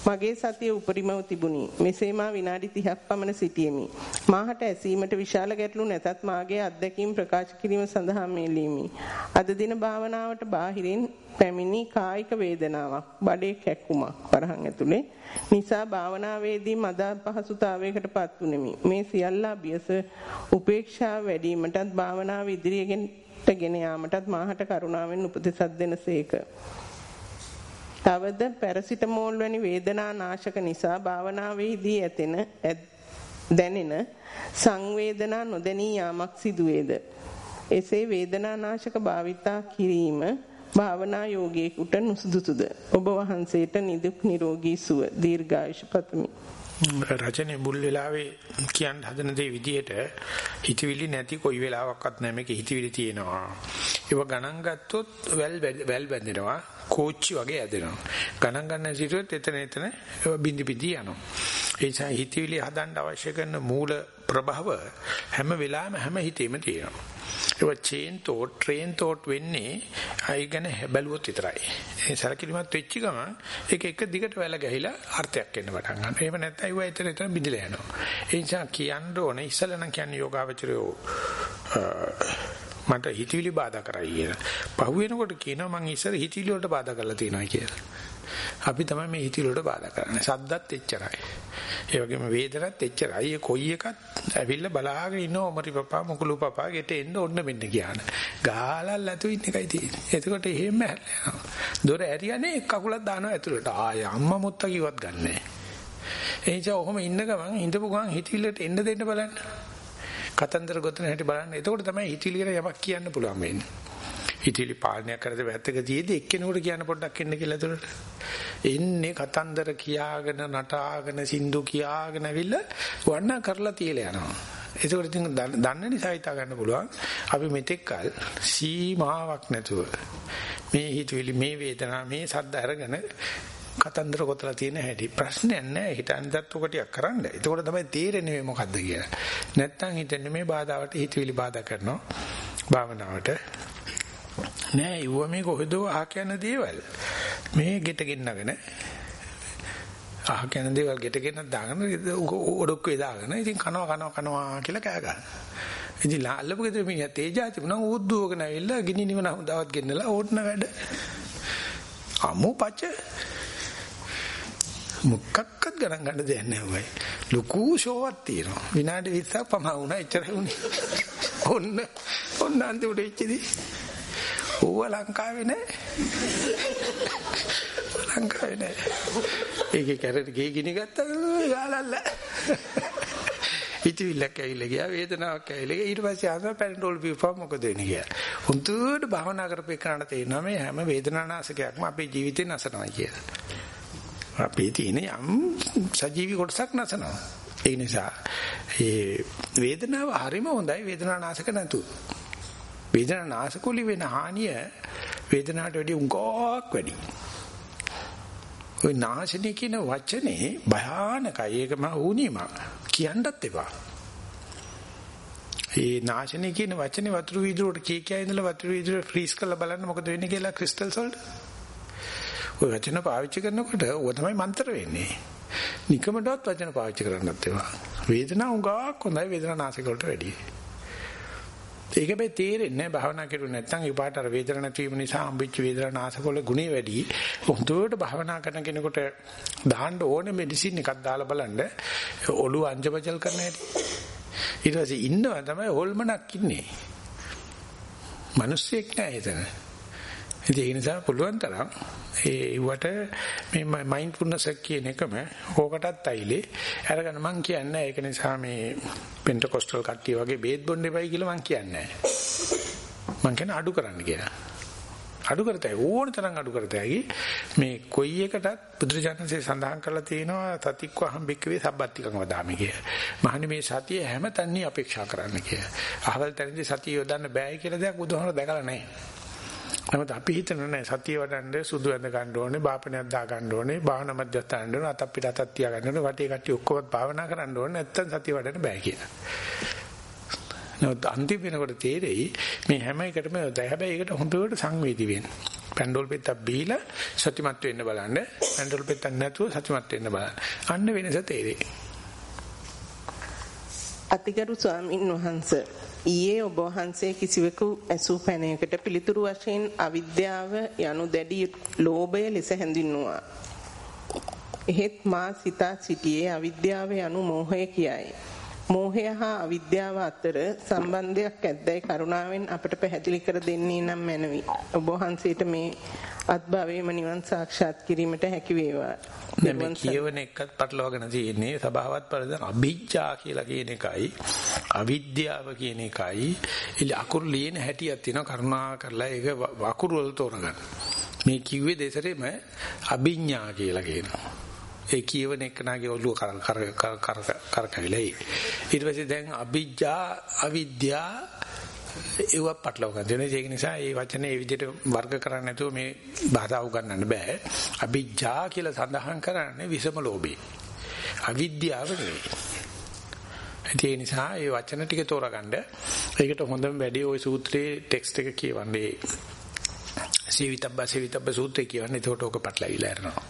මගේ සතිය උපරිමව තිබුණි. මෙසේ මා විනාඩි 30ක් පමණ සිටියෙමි. මාහට ඇසීමට විශාල ගැටලු නැතත් මාගේ අත්දැකීම් ප්‍රකාශ කිරීම සඳහා මෙලීමි. අද දින භාවනාවට බාහිරින් පැමිණි කායික වේදනාවක්, බඩේ කැක්කුමක් වරහන් ඇතුලේ නිසා භාවනාවේදී මද පහසුතාවයකට පත් වුනිමි. මේ සියල්ල අභියස උපේක්ෂාව වැඩිවීමටත් භාවනාව ඉදිරියට ගෙන යාමටත් මාහට කරුණාවෙන් උපදෙසක් දෙනසේක. තවද පැරසිටමෝල් වැනි වේදනා නාශක නිසා භාවනාවේදී ඇතෙන දැනෙන සංවේදනා නොදැනී යාමක් සිදුවේද? එසේ වේදනා නාශක භාවිතා කිරීම භාවනා යෝගීෙකුට නුසුදුසුද? ඔබ වහන්සේට නිදුක් නිරෝගී සුව. දීර්ඝායුෂ පතමි. රචනයේ මුල් වෙලාවේ කියන්න හදන දේ විදිහට හිතවිලි නැති කොයි වෙලාවක්වත් නැහැ මේක හිතවිලි තියෙනවා. ඒක ගණන් ගත්තොත් වැල් වැල් බැඳෙනවා කෝච්චි වගේ ඇදෙනවා. ගණන් ගන්න සිටුවත් එතන එතන බින්දි බින්දි යනවා. ඒ නිසා හිතවිලි හදන්න අවශ්‍ය කරන මූල ප්‍රභව හැම වෙලාවෙම හැම හිතේම තියෙනවා. ඒක චේන් තෝට් ට්‍රේන් තෝට් වෙන්නේ අය ගැන බැලුවොත් විතරයි. ඒ සරකිලිමත් වෙච්ච ගමන් ඒක එක දිගට වැල ගැහිලා අර්ථයක් එන්න පටන් ගන්නවා. එහෙම නැත්නම් ඒව එතන එතන බිඳලා යනවා. ඒ නිසා කියන්න ඕනේ ඉස්සල නම් කියන්නේ යෝගාවචරයෝ මට හිතවිලි බාධා කරයි කියලා. පහු වෙනකොට කියනවා මං ඉස්සර හිතවිලි වලට බාධා කරලා තියෙනවා කියලා. අපි තමයි මේ හිතවිලි වලට බාධා කරන්නේ. සද්දත් එච්චරයි. ඒ වගේම වේදනත් එච්චරයි. ඒ කොයි එකත් ඇවිල්ලා බලාගෙන ඉන්න ඔමරි පපා මොකුළු පපා ගෙට එන්න ඕන්න මෙන්න කියන. ගාලා ලතු ඉන්න එකයි තියෙන්නේ. එතකොට එහෙම හැලෙනවා. දොර ඇරියනේ කකුලක් දානවා ඇතුළට. ආය අම්මා මුත්තා කිව්වත් ගන්නෑ. ඒ නිසා ඔහොම ඉන්න ගමන් හිතපු ගමන් හිතවිල්ලට එන්න දෙන්න බලන්න. කතන්දර ගොතන හැටි බලන්න. එතකොට තමයි හිතවිලි ගැන යමක් කියන්න පුළුවන් වෙන්නේ. හිතවිලි පාලනය කරද වැත්තක තියේදී එක්කෙනෙකුට කියන්න පොඩ්ඩක් එන්න කියලා ඇතුළට. එන්නේ කතන්දර කියාගෙන නටාගෙන සින්දු කියාගෙන ඇවිල්ලා වර්ණ කරලා තියලා යනවා. ඒකෝට ඉතින් දන්න නිසා හිතා ගන්න පුළුවන් අපි මෙතෙක් කල සීමාවක් නැතුව මේ හිතවිලි මේ වේදනා මේ සද්ද අරගෙන කතන්දර කොතලා තියෙන හැටි ප්‍රශ්නයක් නැහැ හිතන්නත් ඔක ටිකක් කරන්න. එතකොට තමයි තේරෙන්නේ මේ මොකද්ද කියලා. නැත්තම් හිතන්නේ මේ බාධාවට හිතවිලි බාධා කරනවා භාවනාවට. නෑ ඉව මේ කොහෙද අහ කියන දේවල්. මේ ගෙට ගෙන්නගෙන අහ කියන දේවල් ගෙට ගෙන්නක් දාගෙන ඔඩොක්කේ දාගෙන ඉතින් කනවා කනවා කනවා කියලා කෑ ගන්නවා. ඉතින් අල්ලපු ගෙදර මිනිහා තේජාති මොනවා උද්දුවගෙන ඇවිල්ලා ගිනි නිවන හොදාවත් ගෙන්නලා ඕටන වැඩ. අමු පච මොකක්වත් ගණන් ගන්න දෙයක් නැහැ ලොකු ෂෝවක් තියෙනවා. විනාඩි 20ක් පමණ වුණා එච්චරයි උනේ. ඔන්න ඔන්න අන්තිමට එච්චදී. ඕව ලංකාවේ නැහැ. ලංකාවේ නැහැ. ඒකේ කැරට ගේ ගිනි ගත්තා යාලල්ල. හිතවිල්ලක් ඇවිල්ලා ගියා වේදනාවක් ඇවිල්ලා ගියා ඊට පස්සේ ආසම පැනඩෝල් බිව්වම මොකද වෙන්නේ කියලා. හුදුට භවනා කරපේ කරණ තේරෙනවා මේ හැම වේදනානාශකයක්ම අපේ ජීවිතේ නැසනවා කියලා. අපේ තියෙන යම් සජීවි කොටසක් නැසනවා. ඒ නිසා ඒ වේදනාව හරිම හොඳයි වේදනානාශක නැතු. වේදනානාශකුලි වෙන හානිය වේදනාවට වැඩි උංගක් වැඩි. ওই නාශනේ කියන වචනේ භයානකයි ඒකම වුණීම කියන්නත් එපා. ඒ නාශනේ කියන වචනේ වතුරු වීදුරට කී කියා ඉඳලා වතුරු වීදුර ෆ්‍රීස් කරලා බලන්න මොකද වෙන්නේ කියලා ක්‍රිස්ටල්ස් වලට. ওই වචන පාවිච්චි කරනකොට ඕක තමයි මන්ත්‍ර වෙන්නේ. නිකමටවත් වචන පාවිච්චි කරන්නත් ඒවා. වේදනාව උගාවක් හොඳයි වේදනා නාසික වලට වැඩියි. ඒක බෑ තේරෙන්නේ නැහැ භාවනා කරුවේ නැත්නම් ඒ පාට අර වේදනාවක් නැතිවීම නිසා හම්බෙච්ච වේදනා නාසික වල ගුණය වැඩි. හොඳට භාවනා කරන කෙනෙකුට දාන්න ඕනේ මෙඩිසින් එකක් දාලා බලන්න ඔළුව අංජබජල් කරන හැටි. ඊට පස්සේ ඉන්නවා තමයි හොල්මනක් ඉන්නේ. මිනිස්සෙක් නෑ එතන. ඉතින් ඒ නිසා පුළුවන් තරම් ඒ වට මේ මයින්ඩ්ෆුල්නස් කියන එකම ඕකටත් අයිලේ අරගෙන මං කියන්නේ ඒක නිසා මේ පෙන්ටකොස්ටල් කට්ටිය වගේ බේත් බොන්න එපයි කියලා මං කියන්නේ මං කියන අඩු කරන්න කියලා අඩු කරතයි ඕන තරම් අඩු කරතයි මේ කොයි එකටත් බුදුරජාණන්සේ සඳහන් කරලා තියෙනවා සතික්ව හම්බෙක්කවේ සබ්බත්තිකම වදාමි කිය. මහනි මේ සතිය හැම තැනදී අපේක්ෂා කරන්න කිය. අහවල් තැනදී සතිය යොදන්න බෑ කියලා දෙයක් බුදුහාමර දැකලා නැහැ. නමුත් අපි හිතන නෑ සතිය වඩන්න සුදු ඇඳ ගන්න ඕනේ, බාපණයක් දා ගන්න ඕනේ, භාවනා මධ්‍යස්ථාන ඕනේ, අතක් පිට අතක් තියා ගන්න ඕනේ, වටේ කට්ටිය ඔක්කොම භාවනා කරන්න ඕනේ නැත්තම් සතිය වඩන්න බෑ කියලා. නමුත් අන්තිම වෙනකොට තේරෙයි මේ හැම එකටම හැබැයි ඒකට හොඳට සංවේදී වෙන්න. පැන්ඩෝල් පෙත්තක් බීලා සතිමත් වෙන්න බලන්න. පැන්ඩෝල් පෙත්තක් නැතුව සතිමත් වෙන්න බලන්න. අන්න වෙනස තේරෙයි. අතිගරු ස්වාමින් වහන්සේ ඊයේ ඔබ වහන්සේ කිසිවෙකු ඇසූ පැනයකට පිළිතුරු වශයෙන් අවිද්‍යාව යනු දැඩි ලෝභය ලෙස හැඳින්වුවා. එහෙත් මා සිතා සිටියේ අවිද්‍යාව යනු මෝහය කියයි. මෝහය හා අවිද්‍යාව අතර සම්බන්ධයක් ඇද්දයි කරුණාවෙන් අපට පැහැදිලි කර දෙන්නේ නම් මැනවි. ඔබ වහන්සේට මේ අත්භවයේම නිවන් සාක්ෂාත් කිරීමට හැකි වේවා. දැන් මේ කියවන එකත් පටලවාගෙන තියෙන්නේ සබාවත් පරිදන් අභිජ්ජා කියලා කියන එකයි අවිද්‍යාව කියන එකයි ඉල අකුරු ලියන හැටියක් තියෙනවා කරුණා කරලා ඒක වකුරු වල තෝරගන්න. මේ කිව්වේ දෙසරෙම අභිඥා කියලා කියනවා. ඒ කියවන එකනාගේ ඔළුව කර කර කර කරකවිලයි. ඊට පස්සේ දැන් අභිජ්ජා අවිද්‍යා ඒව පටලව ගන්න. ඒක නිසා මේ වචනේ මේ විදිහට වර්ග කරන්නේ නැතුව මේ භාෂාව උගන්වන්න බෑ. අභිජ්ජා කියලා සඳහන් කරන්නේ විසම ලෝභය. අවිද්‍යාව නෙවෙයි. ඒ නිසා මේ වචන ටික තෝරගන්න. ඒකට හොඳම වැඩි ওই සූත්‍රයේ ටෙක්ස්ට් එක කියවන්නේ. සීවිතබ්බ සීවිතබ්බ සූත්‍රය කියවන්නේ. ඒකට ඕක පටලවිලා යනවා.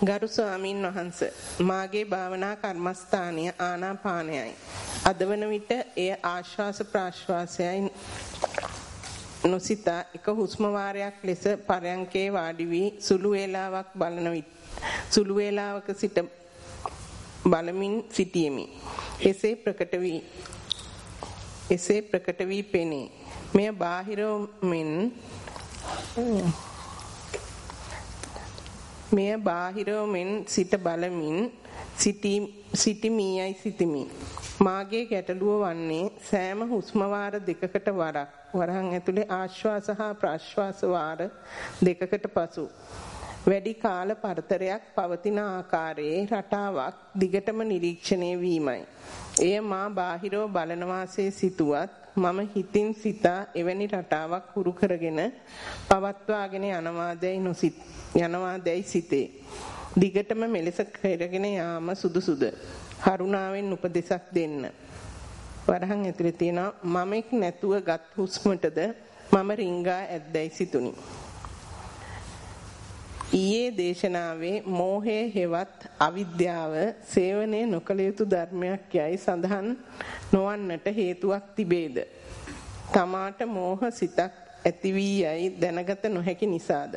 ගරු ස්වාමින් වහන්ස මාගේ භාවනා කර්මස්ථානය ආනාපානයයි. අද වන විට එය ආශ්වාස ප්‍රාශ්වාසයයි නොසිතා එක හුස්ම වාරයක් ලෙස පරයන්කේ වාඩි වී සුළු වේලාවක් බලන විට සුළු වේලාවක සිට බලමින් සිටියෙමි. එසේ ප්‍රකට වී එසේ ප්‍රකට වී පෙනේ. මෙය බාහිරව මෙන් මෙය බාහිරව මෙන් සිට බලමින් සිටි සිටිමියයි සිටිමි. මාගේ ගැටලුව වන්නේ සෑම හුස්ම වාර දෙකකට වරක් වරහන් ඇතුලේ ආශ්වාස හා ප්‍රාශ්වාස වාර දෙකකට පසු වැඩි කාල පරතරයක් පවතින ආකාරයේ රටාවක් දිගටම නිරීක්ෂණය වීමයි. එය මා බාහිරව බලන වාසේ සිටුවත් මම හිතින් සිතා එවැනි රටාවක් හුරු කරගෙන පවත්වාගෙන යනවාදැයි නොසිත යනවාදැයි සිතේ. දිගටම මෙලෙස කරගෙන යාම සුදුසුද? කරුණාවෙන් උපදෙසක් දෙන්න. වරහන් ඇතුලේ තියෙනවා මමෙක් නැතුව ගත් හුස්මටද මම රිංගා ඇද්දැයි සිතුනි. ඊයේ දේශනාවේ මෝහය හෙවත් අවිද්‍යාව සේවනයේ නොකළ යුතු ධර්මයක් යයි සඳහන් නොවන්නට හේතුවක් තිබේද? තමාට මෝහ සිතක් ඇති වී යයි දැනගත නොහැකි නිසාද?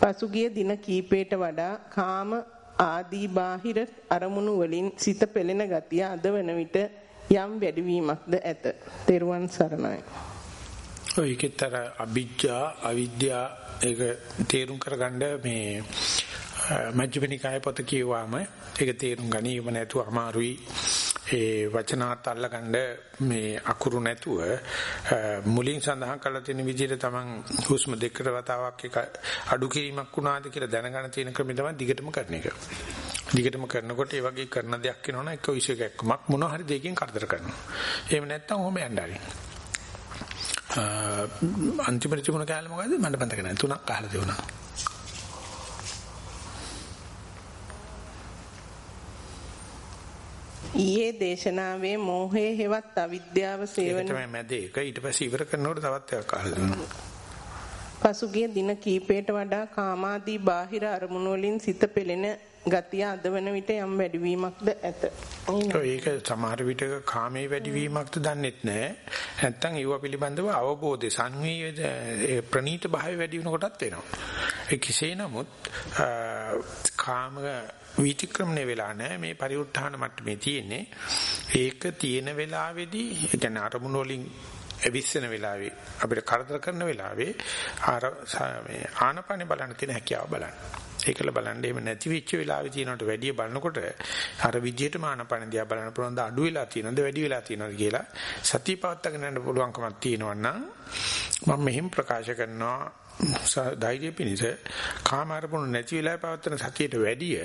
පසුගිය දින කීපයට වඩා කාම ආදී බාහිර අරමුණු වලින් සිත පෙළෙන ගතිය අද වන විට යම් වැඩිවීමක්ද ඇත. තෙරුවන් සරණයි. ඔය ඒකතර අවිජ්ජා අවිද්‍යා ඒක තේරුම් කරගන්න මේ මජ්ක්‍ධිමනිකාය පොත කියවම ඒක තේරුම් ගැනීම නැතුව අමාරුයි ඒ වචනාර්ථ අල්ලගන්න මේ අකුරු නැතුව මුලින් සඳහන් කරලා තියෙන විදිහට තමන් හුස්ම දෙකට වතාවක් එක අඩු කිරීමක් වුණාද කියලා දැනගන්න තියෙන ක්‍රමය තමයි දිගටම කරන එක. දිගටම කරනකොට ඒ වගේ කරන දෙයක් වෙනවනම් එක විශේෂ එකක්මක් මොන හරි දෙයකින් කරදර කරනවා. එහෙම නැත්නම් ඔහොම යන්න ආරින්. අන්තිමට තිබුණ කාලේ මොකද්ද මට මතක නැහැ තුනක් අහලා තිබුණා. ඊයේ දේශනාවේ මෝහය හෙවත් අවිද්‍යාව සේවන තමයි මැද එක ඊට පස්සේ ඉවර කරනකොට තවත් එකක් අහලා දුන්නා. පසුගිය දින කීපයට වඩා කාමාදී බාහිර අරමුණු වලින් සිත පෙළෙන ගතිය අද වන විට යම් වැඩිවීමක්ද ඇත. ඒක සමහර විටක කාමයේ වැඩිවීමක්ද දන්නෙත් නැහැ. නැත්තම් ඒව පිළිබඳව අවබෝධය සංවේය ප්‍රනීත භාවය වැඩි වෙනකොටත් වෙනවා. ඒ කෙසේ නමුත් කාම විතික්‍රමණය වෙලා නැහැ මේ පරිඋත්ථාන මට්ටමේ තියෙන්නේ. ඒක තියෙන වෙලාවේදී ඒ කියන්නේ අරමුණු වලින් ඇවිස්සෙන වෙලාවේ අපිට කරදර කරන වෙලාවේ ආර මේ ආනපනේ බලන්න තියෙන හැකියාව බලන්න. ඒකල බලන්න එහෙම නැති වෙච්ච වෙලාවේ තියෙනවට වැඩිය බලනකොට අර විදිහටම ආනපන දිහා බලන්න පුළුවන් ද අඩු වෙලා තියෙනවද වැඩි වෙලා තියෙනවද කියලා සතිය පවත්වාගෙන යන්න පුළුවන්කමක් තියෙනවා නම් මම මෙහෙම ප්‍රකාශ කරනවා ධෛර්ය පිණිස කාම අරමුණු නැති වෙලා පවත්වන සතියට වැඩිය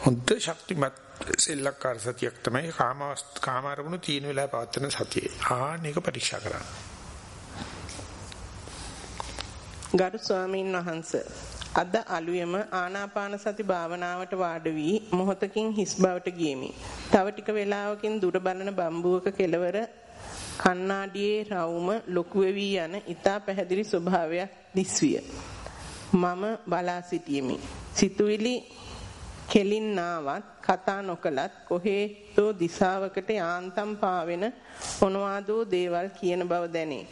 හොඳ ශක්තිමත් සෙල්ලක්කාර සතියක් තමයි කාම කාම අරමුණු තියෙන වෙලාව පවත්වන සතිය. ආන්න එක පරීක්ෂා කරන්න. ගරු ස්වාමීන් වහන්සේ අද අලුයම ආනාපාන සති භාවනාවට වාඩි වී මොහොතකින් හිස් බවට ගියමි. තව ටික වේලාවකින් දුර බලන බම්බුවක කෙළවර කණ්ණාඩියේ රවුම ලොකු වෙවි යන ඊතා පැහැදිලි ස්වභාවයක් දිස්විය. මම බලා සිටියෙමි. සිතුවිලි කෙලින්නාවත් කතා නොකලත් කොහේතෝ දිශාවකට යාන්තම් පාවෙන මොනවාදෝ දේවල් කියන බව දැනේ.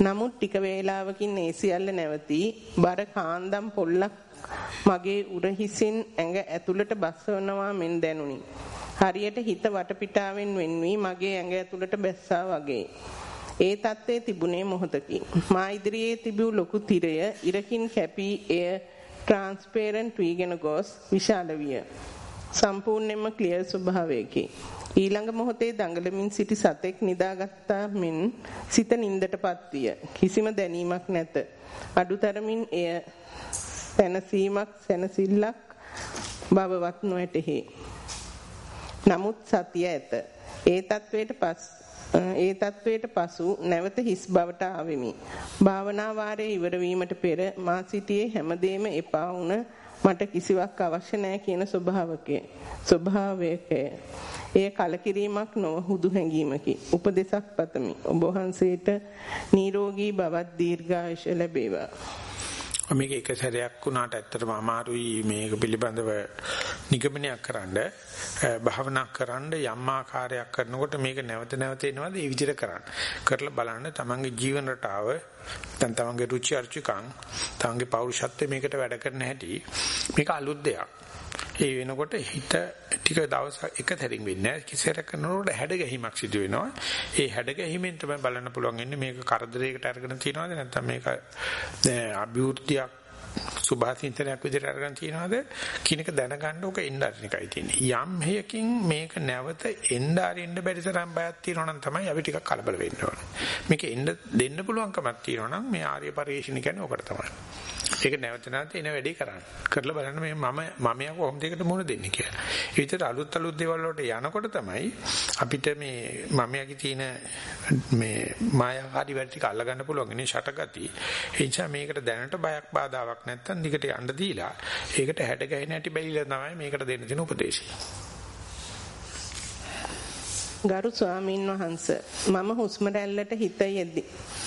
නමුත් ටික වේලාවකින් ඒ සියල්ල නැවතී බර කාන්දම් පොල්ලක් මගේ උරහිසින් ඇඟ ඇතුළට බස්සවනවා මෙන් දැනුනි. හරියට හිත වටපිටාවෙන් වෙන්වී මගේ ඇඟ ඇතුළට බැස්සා වගේ. ඒ தත්ත්වයේ තිබුණේ මොහොතකි. මා ඉදිරියේ තිබූ ලොකු තිරය ඉරකින් කැපී එය ට්‍රාන්ස්පරන්ට් වීගෙන ගොස් විශාල විය. සම්පූර්ණයෙන්ම ක්ලියර් ස්වභාවයකි. ඊළඟ මොහොතේ දඟලමින් සිටි සතෙක් නිදාගත්තා මෙන් සිත නින්දටපත් විය. කිසිම දැනීමක් නැත. අඩුතරමින් එය පැනසීමක් සැනසෙල්ලක් බවවත් නොඇතෙහි. නමුත් සතිය ඇත. ඒ තත්වයට පස් ඒ තත්වයට පසු නැවත හිස් බවට ආවෙමි. භාවනා වාරයේ ඉවර වීමට පෙර මා සිටියේ හැමදේම එපා වුණ මට කිසිවක් අවශ්‍ය නැහැ කියන ස්වභාවකයේ ස්වභාවයකය. එය කලකිරීමක් නොව හුදු හැඟීමකි. උපදේශක් පතමි. ඔබ වහන්සේට නිරෝගී බවත් දීර්ඝායුෂ ලැබේවා. මේක එක සැරයක් වුණාට ඇත්තටම අමාරුයි මේක පිළිබඳව නිගමනයක් කරන්න භාවනා කරන්න යම් ආකාරයක් කරනකොට මේක නැවත නැවත එනවාද ඒ විදිහට කරන්න. කරලා බලන්න තමන්ගේ ජීවන රටාව නැත්නම් තමන්ගේ රුචි අරුචිකම් තමන්ගේ පෞරුෂත්වය මේකට වැඩ කරන හැටි මේක අලුත් දෙයක්. ඒ වෙනකොට හිත ටික දවස් එක තැරින් වෙන්නේ නැහැ. කිසිසර කරනකොට හැඩ ගැහිමක් සිදු වෙනවා. ඒ හැඩ ගැහිමෙන් තමයි බලන්න පුළුවන් ඉන්නේ මේක කරදරයකට අරගෙන තියනවාද නැත්නම් මේක අභිවෘද්ධියක් සුභාසින්තනයක් විදිහට අරගෙන තියනවාද කියන එක දැනගන්න ඕක එන්න අරින එකයි තියෙන්නේ. යම් හේයකින් මේක නැවත එන්න අරින්න බැරි තරම් බයක් තියෙනවා නම් තමයි අපි ටිකක් කලබල වෙන්න ඕනේ. මේක එන්න දෙන්න පුළුවන්කමක් තියෙනවා නම් මේ ආර්ය පරිශ්‍රණ කියන්නේ ඕකට තමයි. ඒක නැවත නැවත එන වැඩේ කරන්න. කරලා බලන්න මේ මම මම යා කොහොමද ඒකට මුණ දෙන්නේ කියලා. ඒ විතර අලුත් අලුත් දේවල් වලට යනකොට තමයි අපිට මේ මම යගේ තියෙන මේ මායාකාරී වැඩ ටික අල්ලගන්න පුළුවන් ඉන්නේ ෂටගති. ඒ නිසා මේකට දැනට බයක් බාධාවක් නැත්තම් දිගට යන්න දීලා ඒකට හැඩ ගැහෙන හැටි බැලිලා තමයි මේකට දෙන්න තියෙන උපදේශය. ගරු ස්වාමීන් වහන්ස මම හුස්ම රැල්ලට හිත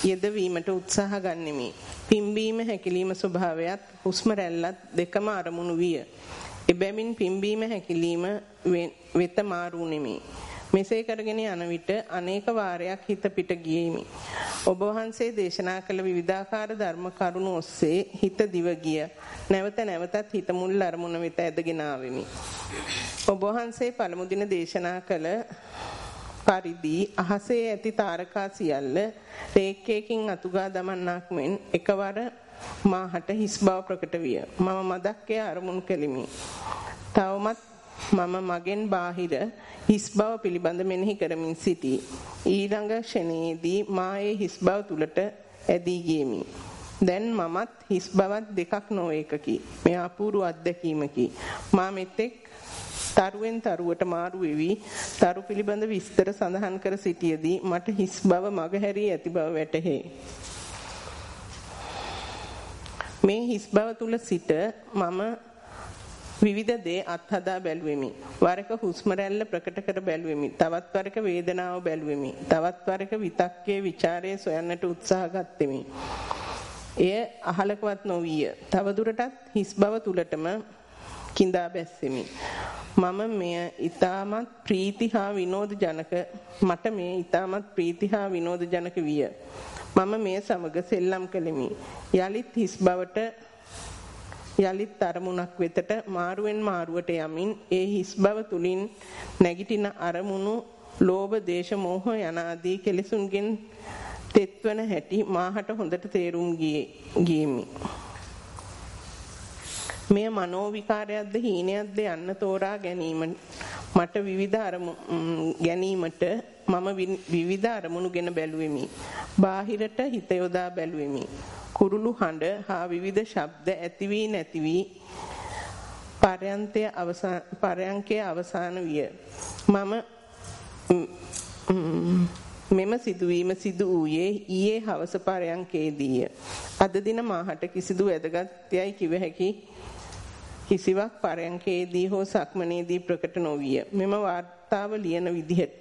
යෙදවීමට උත්සාහ ගන්නෙමි. පිම්බීම හැකිලිම ස්වභාවයත් හුස්ම රැල්ලත් දෙකම අරමුණු විය. එබැවින් පිම්බීම හැකිලිම වෙත මාරුණෙමි. මෙසේ කරගෙන යන විට අනේක වාරයක් හිත පිට ගියෙමි. ඔබ වහන්සේ දේශනා කළ විවිධාකාර ධර්ම කරුණු ඔස්සේ හිත දිව ගිය. නැවත නැවතත් හිත මුල් අරමුණ වෙත ඇදගෙන ආවෙමි. ඔබ වහන්සේ පළමු දින දේශනා කළ පරිදි අහසේ ඇති තාරකා සියල්ල රේඛයකින් අතුගා දමන්නක් මෙන් එකවර මාහට හිස් බව ප්‍රකට විය. මම මදක්කේ අරමුණු කෙලිමි. තවමත් මම මගෙන් බාහිර හිස් බව පිළිබඳ මෙනෙහි කරමින් සිටී. ඊළඟ ෂණයේදී මායේ හිස් බව තුලට ඇදී ගියෙමි. දැන් මමත් හිස් බවත් දෙකක් නොවේකකි. මේ අපූර්ව අත්දැකීමකි. මා මෙතෙක් තරුවෙන් තරුවට මාරු වෙවි තරු පිළිබඳ විස්තර සඳහන් කර සිටියේදී මට හිස් බව මගහැරී ඇති බව වැටහේ. මේ හිස් බව තුල සිට මම විවිධ දේ අත්හදා බැලුවෙමි. වරක හුස්ම රැල්ල ප්‍රකට කර බැලුවෙමි. තවත් වරක වේදනාව බැලුවෙමි. තවත් වරක විතක්කේ ਵਿਚාරයේ සොයන්නට උත්සාහ ගත්ෙමි. එය අහලකවත් නොවිය. තවදුරටත් හිස් බව තුලටම කිඳා බැස්සෙමි. මම මෙය ඊටමත් ප්‍රීති හා විනෝද ජනක මට මේ ඊටමත් ප්‍රීති හා විනෝද ජනක විය. මම මේ සමග සෙල්ලම් කළෙමි. යලිත් හිස් බවට යලිත් අරමුණක් වෙතට මාරුවෙන් මාරුවට යමින් ඒ හිස් බව තුලින් නැගිටින අරමුණු ලෝභ දේශ මෝහ යන ආදී කෙලෙසුන්ගෙන් තෙත්වන හැටි මාහට හොඳට තේරුම් ගියෙමි. මෙය මනෝ විකාරයක්ද හීනයක්ද යන්න තෝරා ගැනීම මට විවිධ ගැනීමට මම විවිධ අරමුණුගෙන බැලුවෙමි. බාහිරට හිත යොදා බැලුවෙමි. කුරුළු හඬ හා විවිධ ශබ්ද ඇති වී නැති වී පරයන්තය අවසාන පරයන්කේ අවසාන විය. මම මෙම සිදුවීම සිදු වූයේ ඊයේ හවස පරයන්කේදීය. අද දින මාහට කිසිදු වැදගත් යයි කිව හැකි කිසිවක් පරයන්කේදී හෝ සක්මනේදී ප්‍රකට නොවිය. මෙම වාර්තාව ලියන විදිහට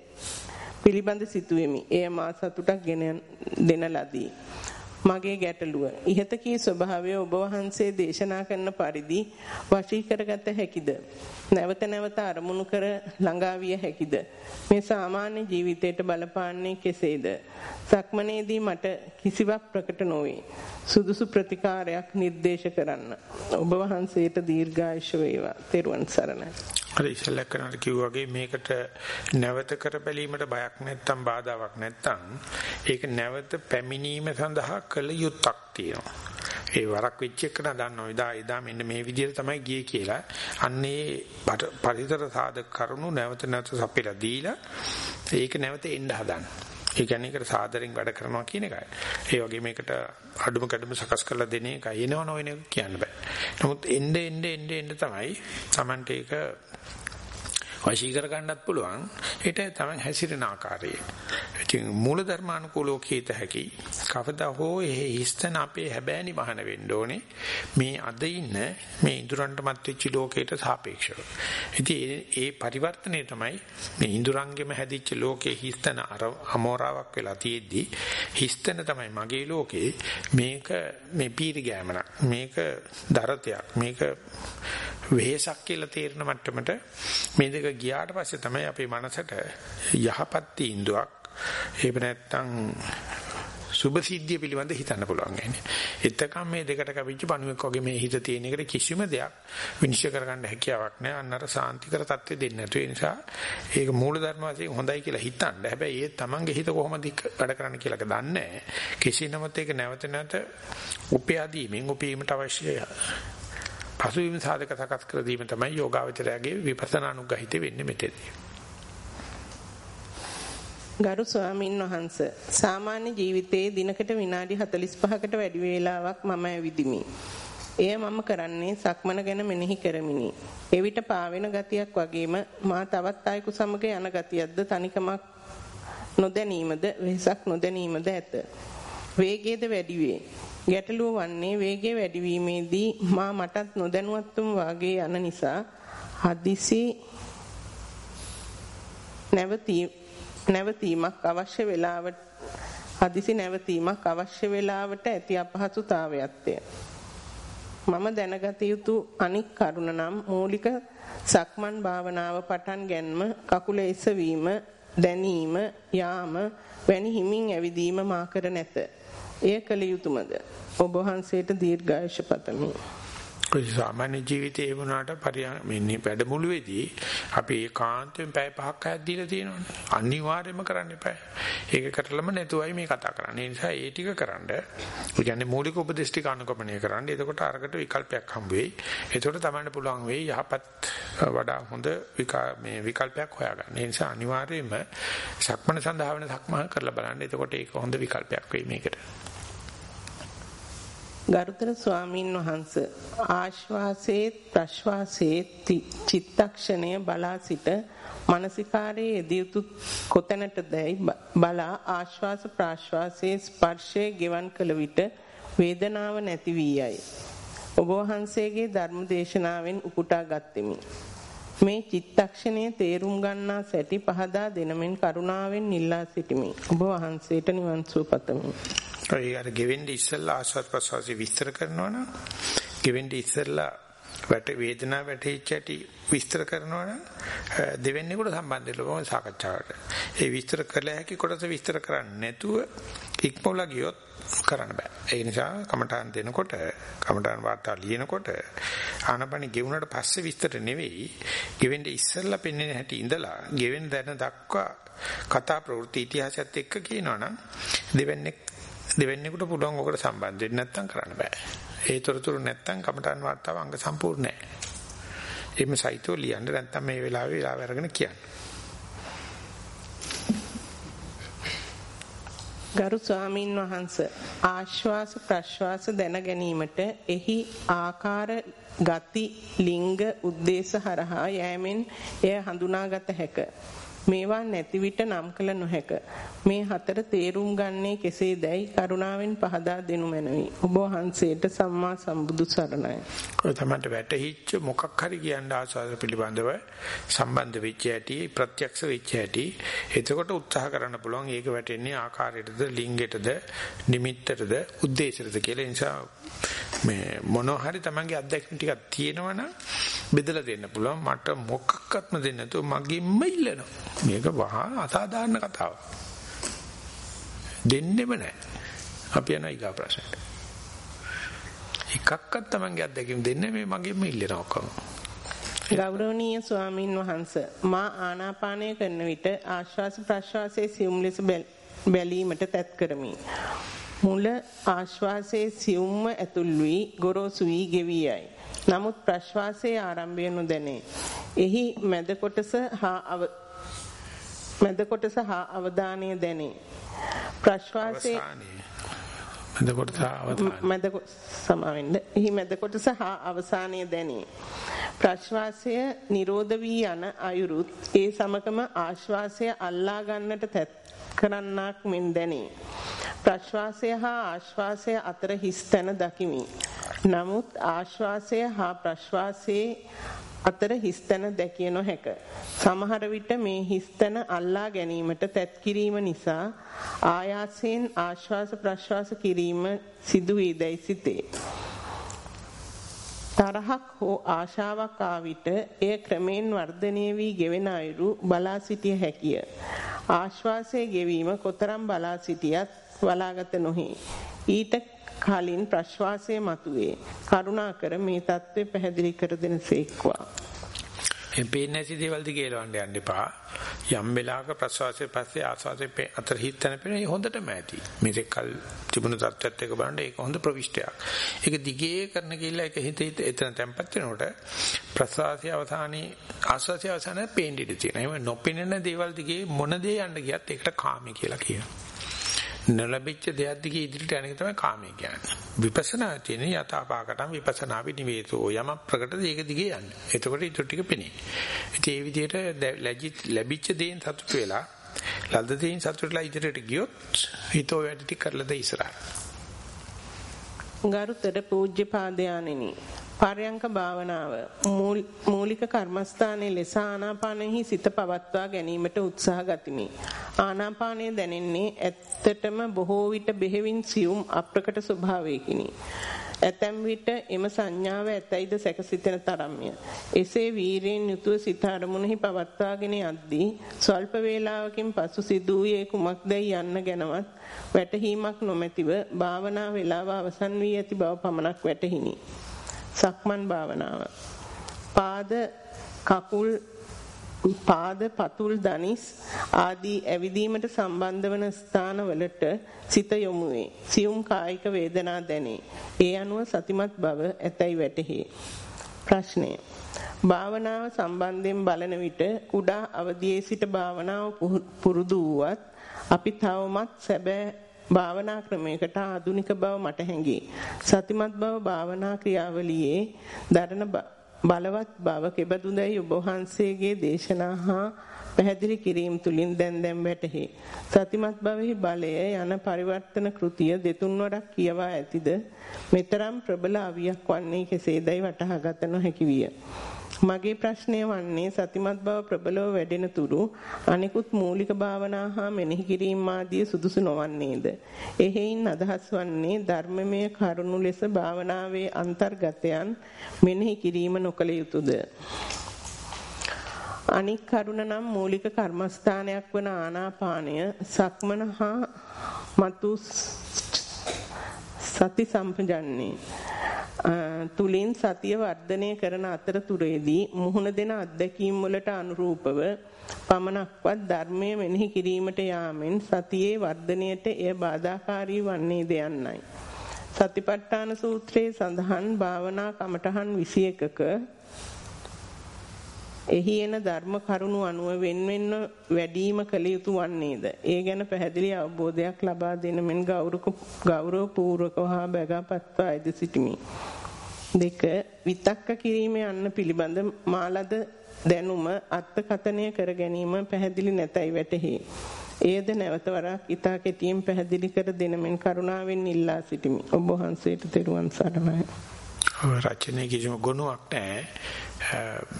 පිළිබඳ සිතුවෙමි. එය මා සතුටක් ගෙන දෙන ලදී. මගේ ගැටලුව. ඉහත කී ස්වභාවය ඔබ වහන්සේ දේශනා කරන පරිදි වශී කරගත හැකිද? නැවත නැවත අරමුණු කර ළඟා විය හැකිද? මේ සාමාන්‍ය ජීවිතයට බලපාන්නේ කෙසේද? සක්මනේදී මට කිසිවක් ප්‍රකට නොවේ. සුදුසු ප්‍රතිකාරයක් නිර්දේශ කරන්න. ඔබ වහන්සේට දීර්ඝායුෂ වේවා. තෙරුවන් සරණයි. අර ඉස්සෙල්ලා කරනට කිව්වාගේ මේකට නැවත කර බැලීමට බයක් නැත්තම් බාධාවක් නැත්තම් ඒක නැවත පැමිණීම සඳහා කළ යුත්තක් තියෙනවා. ඒ වරක් වෙච්ච එක දන්නවා. එදා එදා මෙන්න මේ විදිහට තමයි ගියේ කියලා. අන්නේ පරිසර සාධක කරුණු නැවත නැවත සපිලා දීලා ඒක නැවත එන්න හදන්න. ඒ කියන්නේ ඒකට සාදරෙන් වැඩ කරනවා කියන එකයි. ඒ වගේ මේකට අඩුම කැඩුම සකස් කරලා දෙන එකයි එනව නොවන එක කියන්න බෑ. නමුත් එnde එnde එnde එnde තමයි Tamante ඒක වශී කර ගන්නත් පුළුවන්. ඒක තමයි හැසිරෙන ආකාරය. ඉතින් මූල ධර්මානුකූලව කීත හැකි. කවදා හෝ ඒ හිස්තන අපේ හැබෑනි වහන වෙන්න ඕනේ. මේ අද ඉන්න මේ ඉඳුරන්ට මත් වෙච්ච ලෝකයට සාපේක්ෂව. ඉතින් ඒ පරිවර්තනය තමයි මේ ඉඳුරංගෙම හැදිච්ච ලෝකේ හිස්තන අමෝරාවක් වෙලා තියෙද්දි හිස්තන තමයි මගේ ලෝකේ මේක මේ පීරි ගෑමනක්. මේක දරතයක්. මේක වෙහසක් කියලා තේරෙන මට්ටමට මේ දෙක ගියාට පස්සේ තමයි අපේ මනසට යහපත් තීන්දුවක් එහෙම නැත්නම් සුභ සිද්ධිය පිළිබඳ හිතන්න පුළුවන් වෙන්නේ. එතකම් මේ දෙකට කැපිච්ච පණුවෙක් වගේ මේ හිත තියෙන එකට කිසිම දෙයක් විනිශ්චය කරගන්න හැකියාවක් නැහැ. අන්නතර සාන්තිකර தත්ත්වෙ දෙන්නේ නැතු. ඒ නිසා ඒක මූලධර්ම වශයෙන් හොඳයි කියලා හිතන්න. හැබැයි ඒ තමන්ගේ හිත කොහොමද වැඩ කරන්න කියලා දන්නේ නැහැ. කෙසිනමත් ඒක නැවත නැවත උපයාදීමෙන් උපීමට අවශ්‍ය පසුබිම් සාධක සකස් කර දීම තමයි යෝගාවචරයාගේ විපස්සනා අනුගහිත වෙන්නේ මෙතෙන්දී. ගරු ස්වාමින් වහන්ස සාමාන්‍ය ජීවිතයේ දිනකට විනාඩි 45කට වැඩි වේලාවක් මම ඇවිදිමි. එය මම කරන්නේ සක්මන ගැන මෙනෙහි කරමිනි. එවිට පාවෙන ගතියක් වගේම මා තවත් අයෙකු සමග යන ගතියක්ද තනිකමක් නොදැනීමද වෙහසක් නොදැනීමද ඇත. වේගයද වැඩි වේ. ගැටලුව වන්නේ වේගය වැඩිවීමේදී මා මටත් නොදැනුවත්වම වාගේ යන නිසා හදිසි නැවතී නැවතීමක් අවශ්‍ය වෙලාවට හදිසි නැවතීමක් අවශ්‍ය වෙලාවට ඇති අපහසුතාවයක්ය. මම දැනගත යුතු අනික් කරුණ නම් මූලික සක්මන් භාවනාව පටන් ගැනීම කකුල එසවීම දැනීම යාම වැනි හිමින් ඇවිදීම මා කර නැත. එය කළ යුතුයමද? ඔබ වහන්සේට දීර්ඝායුෂ පතමි. ඔය සාමාන්‍ය ජීවිතේ වුණාට පරියන්නේ වැඩමුළුවේදී අපි ඒකාන්තයෙන් පැය පහක් අයත් දීලා තියෙනවානේ. අනිවාර්යයෙන්ම කරන්න එපා. ඒක කරලම නැතුවයි මේ කතා කරන්නේ. ඒ නිසා ඒ ටික කරන්න. ඒ කියන්නේ මූලික උපදේශ ටික අනුගමනය කරන්න. එතකොට අරකට විකල්පයක් හම්බ වෙයි. එතකොට තමන්න පුළුවන් වෙයි යහපත් වඩා හොඳ මේ විකල්පයක් හොයාගන්න. ඒ නිසා අනිවාර්යයෙන්ම සක්මන සඳහා වෙන සක්මන කරලා බලන්න. එතකොට ඒක හොඳ විකල්පයක් වෙයි මේකට. ගරුතර ස්වාමින් වහන්ස ආශ්වාසයේ ප්‍රශ්වාසයේ චිත්තක්ෂණය බලා සිට මානසිකාරයේ යෙදියුතු කොතැනටදයි බලා ආශ්වාස ප්‍රාශ්වාසයේ ස්පර්ශයේ ගෙවන් කළ විට වේදනාව නැති වී යයි. ඔබ වහන්සේගේ ධර්ම දේශනාවෙන් උපුටා ගත්ෙමි. මේ චිත්තක්ෂණය තේරුම් ගන්නා සැටි පහදා දෙනමෙන් කරුණාවෙන් ඉල්ලා සිටිමි. ඔබ වහන්සේට නිවන් සුව පතමි. ඒ අර ගෙවෙන්නේ ඉස්සෙල්ලා ආස්වාද ප්‍රසවාසي විස්තර කරනවා නම් ගෙවෙන්නේ ඉස්සෙල්ලා වැට වේදනාව වැටෙච්ච ඇටි විස්තර කරනවා නම් දෙවෙන්නේකට සම්බන්ධ වෙලා සාකච්ඡාවට. ඒ විස්තර කළ හැකි කොටස විස්තර කරන්නේ නැතුව ඉක්මවලා ගියොත් කරන්න බෑ. ඒ නිසා කමඨාන් දෙනකොට කමඨාන් වාර්තා ලියනකොට ආනපන ගෙවුනට පස්සේ විස්තර නෙවෙයි ගෙවෙන්නේ ඉස්සෙල්ලා පෙන්වන හැටි ඉඳලා ගෙවෙන දැන දක්වා කතා ප්‍රවෘත්ති ඉතිහාසයත් එක්ක කියනවනම් දෙවන්නේ දෙවෙන්නෙකුට පුළුවන් ඔකට සම්බන්ධ වෙන්න නැත්නම් කරන්න බෑ. ඒ තොරතුරු නැත්නම් කමටන් වාර්තාව අංග සම්පූර්ණ නෑ. එimhe සයිතෝ ලියන්න නැත්නම් මේ වෙලාවේ වෙලාව අරගෙන කියන්න. ගරු ස්වාමින් වහන්ස ආශ්වාස ප්‍රශ්වාස දැන ගැනීමට එහි ආකාර ගති ලිංග උද්දේශ හරහා යෑමෙන් එය හඳුනාගත හැකිය. මේවා නැති විට නම් කළ නොහැක. මේ හතර තේරුම් ගන්නේ කෙසේදයි කරුණාවෙන් පහදා දෙනු මැනවි. ඔබ වහන්සේට සම්මා සම්බුදු සරණයි. ඔය තමයි වැටහිච්ච මොකක් හරි කියන්න ආසාව පිළිබඳව සම්බන්ධ වෙච්ච ඇටි ප්‍රත්‍යක්ෂ වෙච්ච ඇටි. එතකොට උත්සාහ කරන්න පුළුවන් ඒක වැටෙන්නේ ආකාරයටද ලිංගයටද නිමිත්තටද උද්දේශයටද කියලා නිසා මේ මොනවා හරි Tamange අත්දැකීම් ටිකක් තියෙනවනම් බෙදලා දෙන්න පුළුවන් මට මොකක්වත්ම දෙන්න නැතුව මගෙන්ම ඉල්ලනවා මේක වහා අසාධාරණ කතාවක්. දෙන්නෙම නැහැ. අපි යන ඊගා ප්‍රශ්නට. එකක්වත් Tamange අත්දැකීම් දෙන්නේ මේ මගෙම ඉල්ලන ඔක්කොම. ගෞරවනීය ස්වාමින් වහන්ස මා ආනාපානය කරන විට ආශ්වාස ප්‍රශ්වාසයේ සියුම් ලෙස බැලීමට තැත් කරමි. මුල ආශ්වාසයේ සියුම්ම ඇතුල් වී ගොරෝසු වී ගෙවි යයි. නමුත් ප්‍රශ්වාසයේ ආරම්භය නොදැනේ. එහි මැද කොටස හා මැද කොටස හා අවධානය දැනේ. ප්‍රශ්වාසයේ මැද කොටස මැද සමාවෙන්න. එහි මැද කොටස හා අවසානය දැනේ. ප්‍රශ්වාසය නිරෝධ වී යන අයුරුත් ඒ සමගම ආශ්වාසය අල්ලා ගන්නට තැත් කරන්නක් මෙන් දැනේ. ප්‍රශ්වාසය හා ආශ්වාසය අතර හිස් තැන දකිමි. නමුත් ආශ්වාසය හා ප්‍රශ්වාසයේ අතර හිස්තැන දැකිය නොහැක. සමහර විට මේ හිස්තැන අල්ලා ගැනීමට තැත් කිරීම නිසා ආයාසයෙන් ආශ්වාස ප්‍රශ්වාස කිරීම සිදු වේදයි සිතේ. තරහක් හෝ ආශාවක් ආ විට එය ක්‍රමෙන් වර්ධනය වී ගෙවෙන අයුරු බලා සිටිය හැකිය. ආශ්වාසයේ ගෙවීම කොතරම් බලා සිටියත් වලාගත නොහි. ඊට කලින් ප්‍රශ්වාසය මතුවේ. කරුණාකර මේ தત્ත්වය පැහැදිලි කර දෙනසේක්වා. මේ පේන්නේ නැති දේවල් දිගේ එලවන්න යන්න එපා. යම් වෙලාවක ප්‍රසවාසයේ පස්සේ ආස්වාදයේ අතර හිතන පේන හොඳටම ඇති. මේක කල් තිබුණු තත්ත්වයට එක බලන්න ඒක හොඳ ප්‍රවිෂ්ටයක්. ඒක දිගේ කරන කියලා ඒක හිත හිත එතන තැම්පත් වෙනකොට ප්‍රසවාසයේ අවසානයේ ආස්වාදයේ අවසානයේ පේන්නේ ඉඳී තියෙනවා. එහෙම නොපෙනෙන දේවල් දිගේ මොන දේ යන්න ගියත් ඒකට කාමී කියලා කියනවා. නොලැබිච්ච දෙයක් දිගේ ඉදිරියට යන එක තමයි කාමය කියන්නේ. විපස්සනා තියෙන යථාපාකටම් විපස්සනා විනිවේතෝ යම ප්‍රකටද ඒක දිගේ යන්නේ. එතකොට ඊට ටික පෙනේ. ඉතින් ඒ විදිහට ලැබිච්ච දේෙන් සතුට වෙලා ලද්ද දේෙන් සතුටලා ඉදිරියට ගියොත් හිතෝ වැඩි ටික කරලාද ඉස්සරහට. ගරුතර පූජ්‍ය පාදයාණෙනි පරයන්ක භාවනාව මූලික කර්මස්ථානයේ ලෙස ආනාපානෙහි සිත පවත්වා ගැනීමට උත්සාහ ගතිමි. ආනාපානය දැනෙන්නේ ඇත්තටම බොහෝ විට බෙහෙවින් සියුම් අප්‍රකට ස්වභාවයකිනි. ඇතැම් විට එම සංඥාව ඇතයිද සැකසිතෙන තරම්ය. එසේ වීරයෙන් යුතුව සිත අරමුණෙහි පවත්වාගෙන යද්දී ස්වල්ප වේලාවකින් පසු සිදුවේ කුමක්දයි යන්න ගැනවත් වැටහීමක් නොමැතිව භාවනා වේලාව අවසන් වී ඇති බව පමණක් වැටහිනි. සක්මන් භාවනාව. පාද කකුල් පාද පතුල් දනිස් ආදී ඇවිදීමට සම්බන්ධ වන ස්ථානවලට සිත යොමු වේ. සියුම් කායික වේදනා දැනේ. ඒ අනුව සතිමත් බව ඇතැයි වැටහි. ප්‍රශ්නය භාවනාව සම්බන්ධයෙන් බලන විට කුඩා අවදියේ සිට භාවනාව පුරුදු වුවත් අපි තවමත් සැබෑ භාවනා ක්‍රමයකට ආධුනික බව මට හැඟේ. සතිමත් බව භාවනා ක්‍රියාවලියේ දරණ බලවත් බව කෙබඳුදයි ඔබ වහන්සේගේ දේශනා හා පැහැදිලි කිරීම තුලින් දැන් දැන් වැටහි. සතිමත් භවෙහි බලය යන පරිවර්තන කෘතිය දෙතුන් වරක් කියවා ඇතිද මෙතරම් ප්‍රබල අවියක් වන්නේ කෙසේදයි වටහා ගත නොහැකි විය. මගේ ප්‍රශ්නය වන්නේ සතිමත් බව ප්‍රබලව වැඩෙන තුරු අනිකුත් මූලික භාවනා හා මෙනෙහි කිරීම ආදී සුදුසු නොවන්නේද? එහෙයින් අදහස් වන්නේ ධර්මමය කරුණු ලෙස භාවනාවේ අන්තර්ගතයන් මෙනෙහි කිරීම නොකළ යුතුයද? අනික් කරුණ නම් මූලික කර්මස්ථානයක් වන ආනාපානය සක්මන හා මතු සති සම්පජන්නේ තුලින් සතිය වර්ධනය කරන අතරතුරේදී මුහුණ දෙන අත්දැකීම් වලට අනුරූපව පමණක්වත් ධර්මයේ මෙනෙහි කිරීමට යාමෙන් සතියේ වර්ධනයට එය බාධාකාරී වන්නේ දෙයන්නයි. සතිපට්ඨාන සූත්‍රයේ සඳහන් භාවනා කමඨහන් 21ක එහි එන ධර්ම කරුණු අනුව වෙන්වෙන්ව වැඩිම කළ යුතු වන්නේද? ඒ ගැන පැහැදිලි අවබෝධයක් ලබා දෙන මෙන් ගෞරව පූර්වකව හා බැගපත්වා ඉද සිටිමි. දෙක විතක්ක කිරීම යන්න පිළිබඳ මාලද දැනුම අත්කතනය කර ගැනීම පැහැදිලි නැතයි වැටහි. එයද නැවත වරක් ඊතා කෙටියෙන් පැහැදිලි කර දෙන මෙන් කරුණාවෙන් ඉල්ලා සිටිමි. ඔබ වහන්සේට තෙරුවන් සරණයි. රචනයේ කිසිම ගුණයක් නැහැ.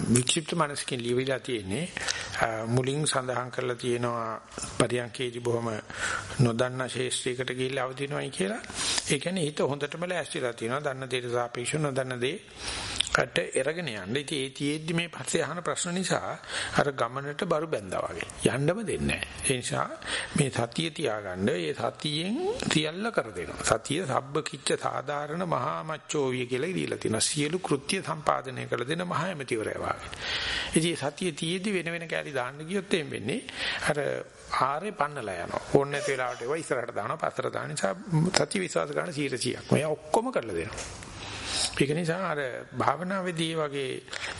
වික්ෂිප්ත මනසකින් ලියවිලා තියෙන්නේ මුලින් සඳහන් කරලා තියෙනවා පරියන්කේදී බොහොම නොදන්නා ශේෂ්ත්‍රයකට ගිහිල්ලා අවදිනවයි කියලා. ඒ කියන්නේ හිත හොඳටම ලෑස්තිලා තියෙනවා. දන්න දේට සාපේක්ෂව නොදන්න දේ කට එරගෙන යන්න. ඉතින් ඒ තියෙද්දි මේ පස්සේ අහන ප්‍රශ්න නිසා අර ගමනට බරු බැඳා වගේ. යන්නම දෙන්නේ නැහැ. ඒ නිසා මේ සතිය තියාගන්න ඒ සතියෙන් සියල්ල කර දෙනවා. සතිය සබ්බ කිච්ච සාධාරණ මහා මච්චෝවිය කියලා දීලා තියෙනවා. සියලු කෘත්‍ය සම්පාදනය කළ දෙන මහා ඇමතිවරයා වගේ. ඉතින් සතිය තියෙද්දි වෙන වෙන කැලි දාන්න ගියොත් එම් වෙන්නේ අර ආරේ පන්නලා යනවා. ඕන නැති වෙලාවට ඒවා ඉස්සරහට දානවා පස්සට දාන නිසා සතිය විශ්වාස කරන 100%ක්. ඔය ඔක්කොම කරලා දෙනවා. ඒක නිසා අර භාවනාවේදී වගේ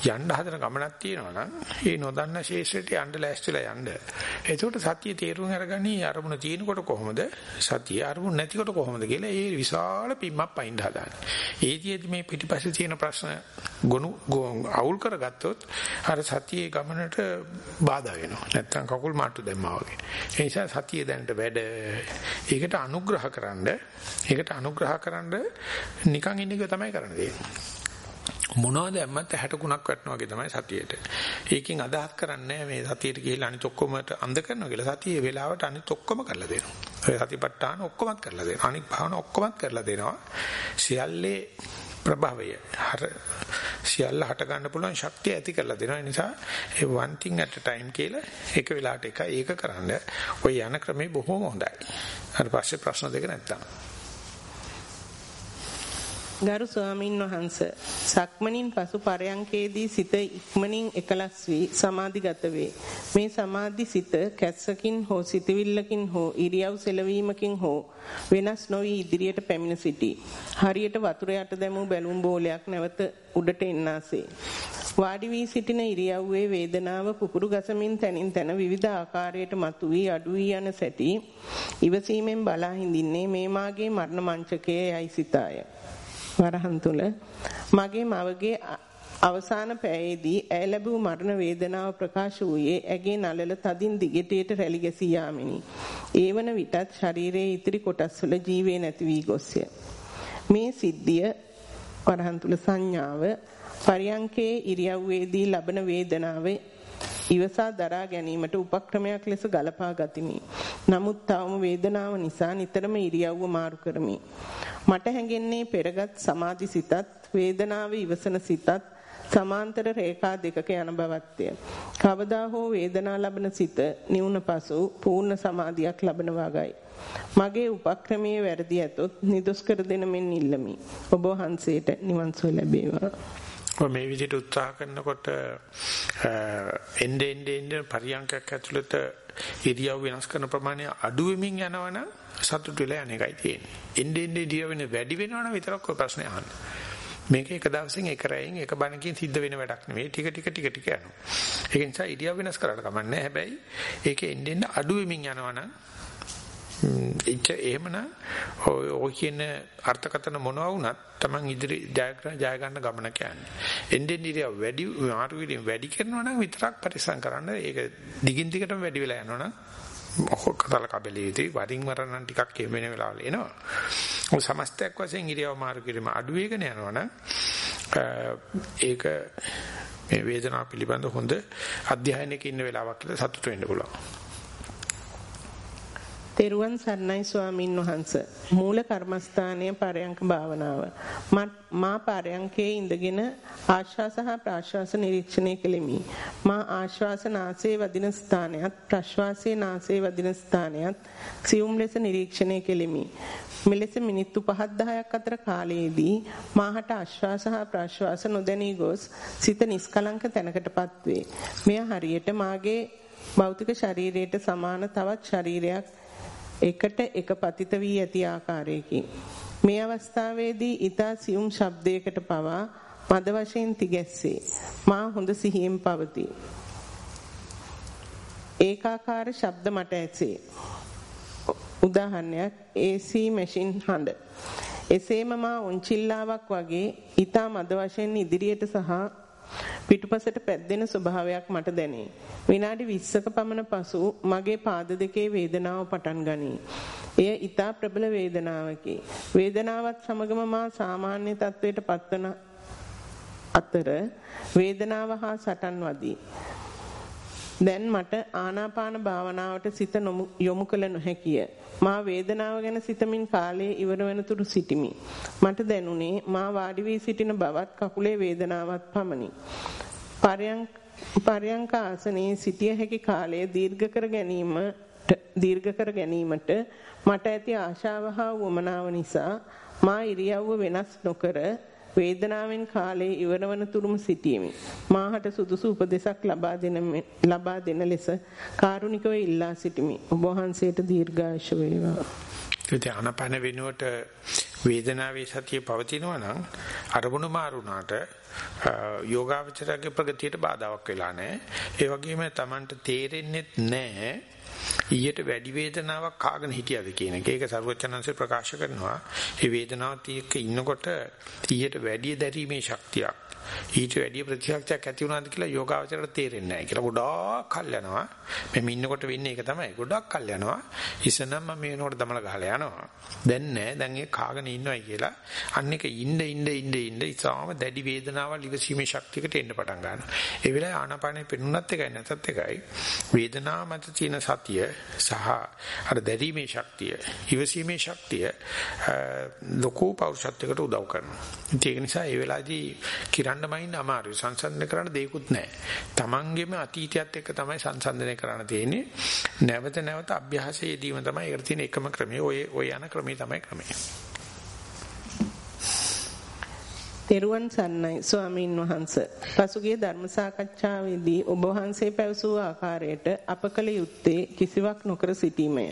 යන්න හදන ගමනක් තියෙනවා නම් ඒ නොදන්න ශේෂ්ත්‍රයට යන්න ලෑස්තිලා යන්න. එතකොට සතිය තේරුම් අරගනි අරමුණ තියෙනකොට කොහොමද සතිය අරමුණ නැතිකොට කොහොමද කියලා ඒ විශාල පිම්මක් පයින් හදාන්නේ. ඒතියෙදි මේ පිටිපස්සේ තියෙන ප්‍රශ්න ගොනු අවුල් කරගත්තොත් අර සතියේ ගමනට බාධා වෙනවා. නැත්තම් කකුල් මාට්ටු දැම්මා වගේ. ඒ නිසා සතිය දැනට වැඩ ඒකට අනුග්‍රහ කරන්න ඒකට අනුග්‍රහ කරන්න නිකන් ඉන්න එක තමයි කරන්න තියෙන්නේ. මොනවද දැම්මත් 60 ගුණක් වටනවා වගේ තමයි සතියේට. ඒකෙන් අදහස් කරන්නේ මේ සතියට ගිහිල්ලා අනිත් ඔක්කොමට අඳ කරනවා කියලා. සතියේ වෙලාවට අනිත් ඔක්කොම කරලා දෙනවා. ඔය සතිපට්ඨාන ඔක්කොමත් කරලා දෙනවා. අනිත් භාවන ඔක්කොමත් කරලා දෙනවා. සියල්ලේ ප්‍රභවය හර සියල්ල හට ගන්න පුළුවන් ශක්තිය ඇති කරලා දෙනවා. ඒ නිසා ඒ one thing at a time කියලා එක වෙලාවට එක ඒක කරන්න ඔය යන ක්‍රමේ බොහොම හොඳයි. ඊට පස්සේ ප්‍රශ්න දෙක නැත්තම්. ගරු ස්වාමින් වහන්ස සක්මණින් පසු පරයන්කේදී සිත ඉක්මනින් එකලස් වී සමාධිගත වේ. මේ සමාධි සිත කැස්සකින් හෝ සිතවිල්ලකින් හෝ ඉරියව් සෙලවීමකින් හෝ වෙනස් නොවි ඉදිරියට පැමිණ සිටී. හරියට වතුර යට දැමූ බැලුම් බෝලයක් නැවත උඩට එන්නාසේ. වාඩි වී සිටින ඉරියව්වේ වේදනාව පුපුරු ගසමින් තනින් තන විවිධ ආකාරයට මතුවී අඩු වී යන සැටි ඉවසීමෙන් බලා හිඳින්නේ මේ මාගේ මරණ මංචකයේ යයි සිතාය. වරහන් තුල මගේ මවගේ අවසාන පැයේදී ඇය ලැබූ මරණ වේදනාව ප්‍රකාශ වූයේ ඇගේ නළල තදින් දිගටයට රැලි ගැසී යාමිනි. ඒවන විටත් ශරීරයේ ඉතිරි කොටස් වල ජීවේ නැති වී ගොස්ය. මේ සිද්ධිය වරහන් තුල සංඥාව පරියංකේ ඉරියව්වේදී ලබන වේදනාවේ ඉවසා දරා ගැනීමට උපක්‍රමයක් ලෙස ගලපා ගතිමි. නමුත් තවම වේදනාව නිසා නිතරම ඉරියව්ව මාරු කරමි. මට හැඟෙන්නේ පෙරගත් සමාධි සිතත් වේදනාව ඉවසන සිතත් සමාන්තර රේඛා දෙකක යන බවත්ය. කවදා හෝ වේදනා ලබන සිත නිවුන පසු පූර්ණ සමාධියක් ලබන වගයි. මගේ උපක්‍රමයේ වැරදි ඇතොත් නිදොස් කර දෙන මෙන් ඉල්ලමි. ඔබ වහන්සේට නිවන් සුව ලැබේවා. මේ විදිහට උත්සාහ කරනකොට එnde end end පරියන්කයක් ඇතුළත ඉරියව් වෙනස් කරන ප්‍රමාණය අඩු වෙමින් යනවනම් සතුට වෙලා යන එකයි තියෙන්නේ. එnde end ඉරියව් වෙන වැඩි වෙනවනම් විතරක් ඔය ප්‍රශ්නේ අහන්න. මේක එක දවසින් එක රැයෙන් එක බණකින් සිද්ධ වෙන වැඩක් නෙවෙයි. ටික ටික ටික ටික යනවා. ඒක නිසා ඉරියව් වෙනස් කරලා කමන්නේ. හැබැයි ඒක එnde end අඩු වෙමින් යනවනම් එච්ච එහෙමනම් ඔය කියන අර්ථකතන මොනවා වුණත් Taman ඉදිරි ජය ජය ගන්න ගමන කියන්නේ. එන්ඩෙන් ඉරිය වැඩි මාරු වීම වැඩි කරනවා නම් විතරක් පරිස්සම් කරන්න. ඒක දිගින් දිගටම වැඩි වෙලා යනවා නම් මොකක්දල කබලීදී වරින් වර නම් ටිකක් එහෙම වෙන වෙලාවල් එනවා. ඔය සමස්තයක් වශයෙන් ඉරියව මාරු කිරීම අඩු වෙගෙන යනවා නම් ඒක මේ වේදනාව පිළිබඳ හොඳ අධ්‍යයනයක ඉන්න වෙලාවක් කියලා සතුට වෙන්න පුළුවන්. තෙරුවන් සරණයි ස්වාමින් වහන්ස. මූල කර්මස්ථානයේ පරයන්ක භාවනාව. මා පරයන්කේ ඉඳගෙන ආශ්වාස හා ප්‍රාශ්වාස නිරීක්ෂණය කෙලිමි. මා ආශ්වාස නාසයේ වදින ස්ථානයත් ප්‍රශ්වාසයේ නාසයේ වදින ස්ථානයත් සියුම් ලෙස නිරීක්ෂණය කෙලිමි. මෙලෙස මිනිත්තු 5-10ක් අතර කාලයේදී මාහට ආශ්වාස හා ප්‍රාශ්වාස නොදැනී ගොස් සිත නිස්කලංක තැනකටපත් වේ. මෙය හරියට මාගේ භෞතික ශරීරයට සමාන තවත් ශරීරයක් එකට එක පතිත වී ඇති ආකාරයකි. මේ අවස්ථාවේදී ඊතා සියුම් ශබ්දයකට පවා මද වශයෙන් තිගැස්සේ. මා හොඳ සිහියෙන් පවතී. ඒකාකාර ශබ්ද මට ඇසේ. උදාහරණයක් AC මැෂින් හඬ. එසේම මා උන්චිල්ලාවක් වගේ ඊතා මද වශයෙන් ඉදිරියට සහ පිටුපසට පැද්දෙන ස්වභාවයක් මට දැනේ. විනාඩි 20ක පමණ පසු මගේ පාද දෙකේ වේදනාව පටන් ගනී. එය ඊටා ප්‍රබල වේදනාවකි. වේදනාවත් සමගම මා සාමාන්‍ය තත්වයට පත්වන අතර වේදනාව හා සටන් වදී. දැන් මට ආනාපාන භාවනාවට සිත යොමු කළ නොහැකිය. මා වේදනාව ගැන සිතමින් කාලයේ ඉවර වෙනතුරු සිටිමි. මට දැනුනේ මා වාඩි වී සිටින බවත් කකුලේ වේදනාවක් පමණි. පරයන්ක පරයන්ක ආසනයේ සිටිය හැකි කාලය දීර්ඝ කර ගැනීම දීර්ඝ කර ගැනීමට මට ඇති ආශාව හා වමනාව නිසා මා ඉරියව්ව වෙනස් නොකර වේදනාවෙන් කාලේ ඉවරවන තුරුම සිටීමි. මාහට සුදුසු උපදෙසක් ලබා දෙන ලබා දෙන ලෙස කාරුණිකව ඉල්ලා සිටිමි. ඔබ වහන්සේට දීර්ඝායුෂ වේවා. ධානාපන වෙනුවට වේදනාවේ සතිය පවතිනවා නම් අරමුණු මාරුණාට යෝගාවචරයේ ප්‍රගතියට බාධාවක් වෙලා නැහැ. ඒ වගේම Tamanට තේරෙන්නේ නැහැ ඊට වැඩි වේදනාවක් කාගෙන හිටියද කියන එක. ඒක සර්වචනංශේ ප්‍රකාශ කරනවා. මේ වේදනාවත් එක්ක ඉන්නකොට ඊට වැඩි දැරීමේ ශක්තියක් ඊට වැඩි ප්‍රතිශක්තියක් ඇති වුණාද කියලා යෝගාවචරයට තේරෙන්නේ නැහැ කියලා ගොඩාක් කල් යනවා. මෙන්න ඉන්නකොට වෙන්නේ ඒක තමයි. ගොඩාක් කල් යනවා. ඉස්සනම් මම මේ වෙනකොට දමල ගහලා යනවා. දැන් නෑ. දැන් ඒ කාගෙන ඉන්නවයි කියලා. අන්න එක ඉන්න ඉන්න ඉන්න ඉන්න ඉතාලම දැඩි වේදනාවල් ඉවසීමේ ශක්තියකට එන්න පටන් ගන්නවා. ඒ වෙලාවේ ආනාපානෙ පෙනුනත් එකයි නැතත් එකයි. වේදනාව මත තියෙන සතිය සහ අර දැරීමේ ශක්තිය, ඉවසීමේ ශක්තිය ලොකු පෞරුෂත්වයකට උදව් කරනවා. ඒක නිසා ඒ වෙලාවේදී කිරන්නමයින් අමාරුයි. සංසන්දනය කරන්න දෙයක්වත් නැහැ. Tamangeම අතීතයත් එක්ක තමයි සංසන්දනය කරන්න තියෙන්නේ. නැවත නැවත අභ්‍යාසයේදීම තමයි ඒකට තියෙන එකම ක්‍රමය. ඔය ඔය යන ක්‍රමය තමයි ක්‍රමය. තෙරුවන් සන්නයි ස්වාමීන් වහන්ස පසුගිය ධර්ම සාකච්ඡාවේදී ඔබ වහන්සේ පැවසූ ආකාරයට අප කළ යුත්තේ කිසිවක් නොකර සිටීමය.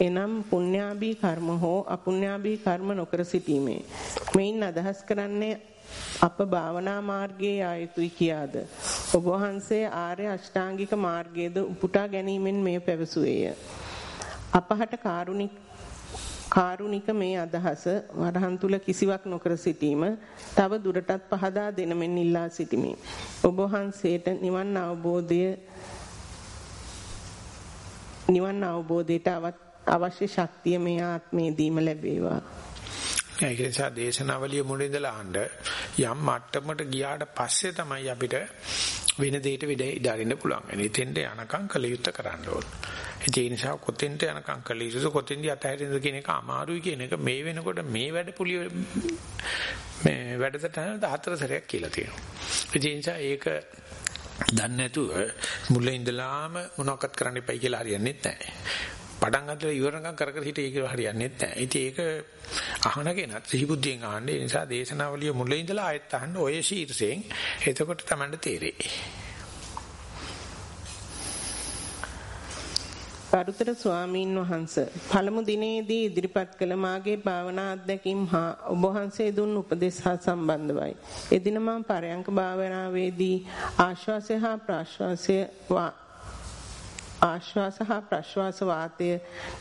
එනම් පුණ්‍යාභී කර්ම හෝ අපුණ්‍යාභී කර්ම නොකර සිටීමේ. මෙයින් අදහස් කරන්නේ අප භාවනා මාර්ගයේ ආයුතුයි කියාද. ඔබ වහන්සේ ආර්ය අෂ්ටාංගික මාර්ගයේද උපුටා ගැනීමෙන් මෙය පැවසුවේය. අපහට කාරුණික කාරුණික මේ අදහස වරහන් තුල කිසිවක් නොකර සිටීම තව දුරටත් පහදා දෙනමෙන් ඉල්ලා සිටිමි. ඔබ වහන්සේට නිවන් අවබෝධය නිවන් අවබෝධයට අවශ්‍ය ශක්තිය මේ ආත්මයේදීම ලැබේවා. ඒක නිසා දේශනාවලිය මුලින් ඉඳලා අහන්න යම් මට්ටමකට ගියාට පස්සේ තමයි අපිට වෙන දෙයකට වෙඩ ඉඩාරින්න පුළුවන්. එතෙන්ට යනකම් කල යුත්තේ කරන්න ඕන. ඒ නිසා කොතෙන්ට යනකම් කල යුත්තේ කොතෙන්ද අතහැරින්ද කියන එක අමාරුයි කියන එක මේ වෙනකොට මේ වැඩ පුලිය මේ වැඩසටහන හතර සැරයක් කියලා තියෙනවා. ඒ නිසා ඒක දන්නේ නැතුව මුලින් ඉඳලාම මොනවක්වත් කරන්න එපයි කියලා හරියන්නේ නැහැ. පටන් ගන්නලා ඉවරනකම් කර කර හිටියේ කියලා හරියන්නේ නැහැ. ඉතින් ඒක අහන කෙනත් සිහිබුද්ධියෙන් අහන්නේ. ඒ නිසා දේශනාවලිය මුලින් ඉඳලා ආයෙත් අහන්න ඔය ශීර්ෂයෙන්. එතකොට තමයි තේරෙන්නේ. ගරුතර ස්වාමීන් වහන්ස පළමු දිනේදී ඉදිරිපත් කළ මාගේ භාවනා අත්දැකීම් හා ඔබ වහන්සේ දුන් උපදෙස් හා සම්බන්ධවයි. එදින මම පරයන්ක භාවනාවේදී ආශ්වාසය හා ප්‍රාශ්වාසය ආශ්වාස හා ප්‍රශ්වාස වාතය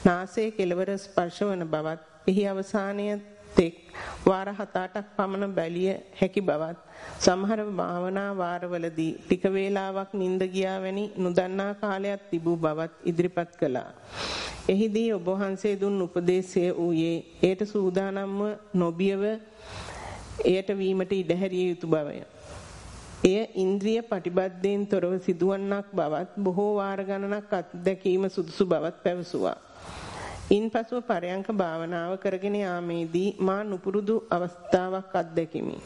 නාසයේ කෙළවර ස්පර්ශවන බවත් එහි අවසානයේ තෙක් වාර 7-8ක් පමණ බැලිය හැකි බවත් සමහර භාවනා වාරවලදී ටික වේලාවක් නිින්ද ගියා වැනි නොදන්නා කාලයක් තිබූ බවත් ඉදිරිපත් කළා. එහිදී ඔබ වහන්සේ දුන් උපදේශය ඌයේ ඒට සූදානම්ව නොබියව එයට වීමට ඉඩ හැරිය යුතු බවය. එය ඉන්ද්‍රිය පටිබද්ධයෙන් තොරව සිදුවන්නක් බවත් බොහෝ වාර ගණනක් අත්දැකීම සුදුසු බවත් පැවසුවා. ඉන්පසුව පරයන්ක භාවනාව කරගෙන යාමේදී මා නුපුරුදු අවස්ථාවක් අත්දැකිමි.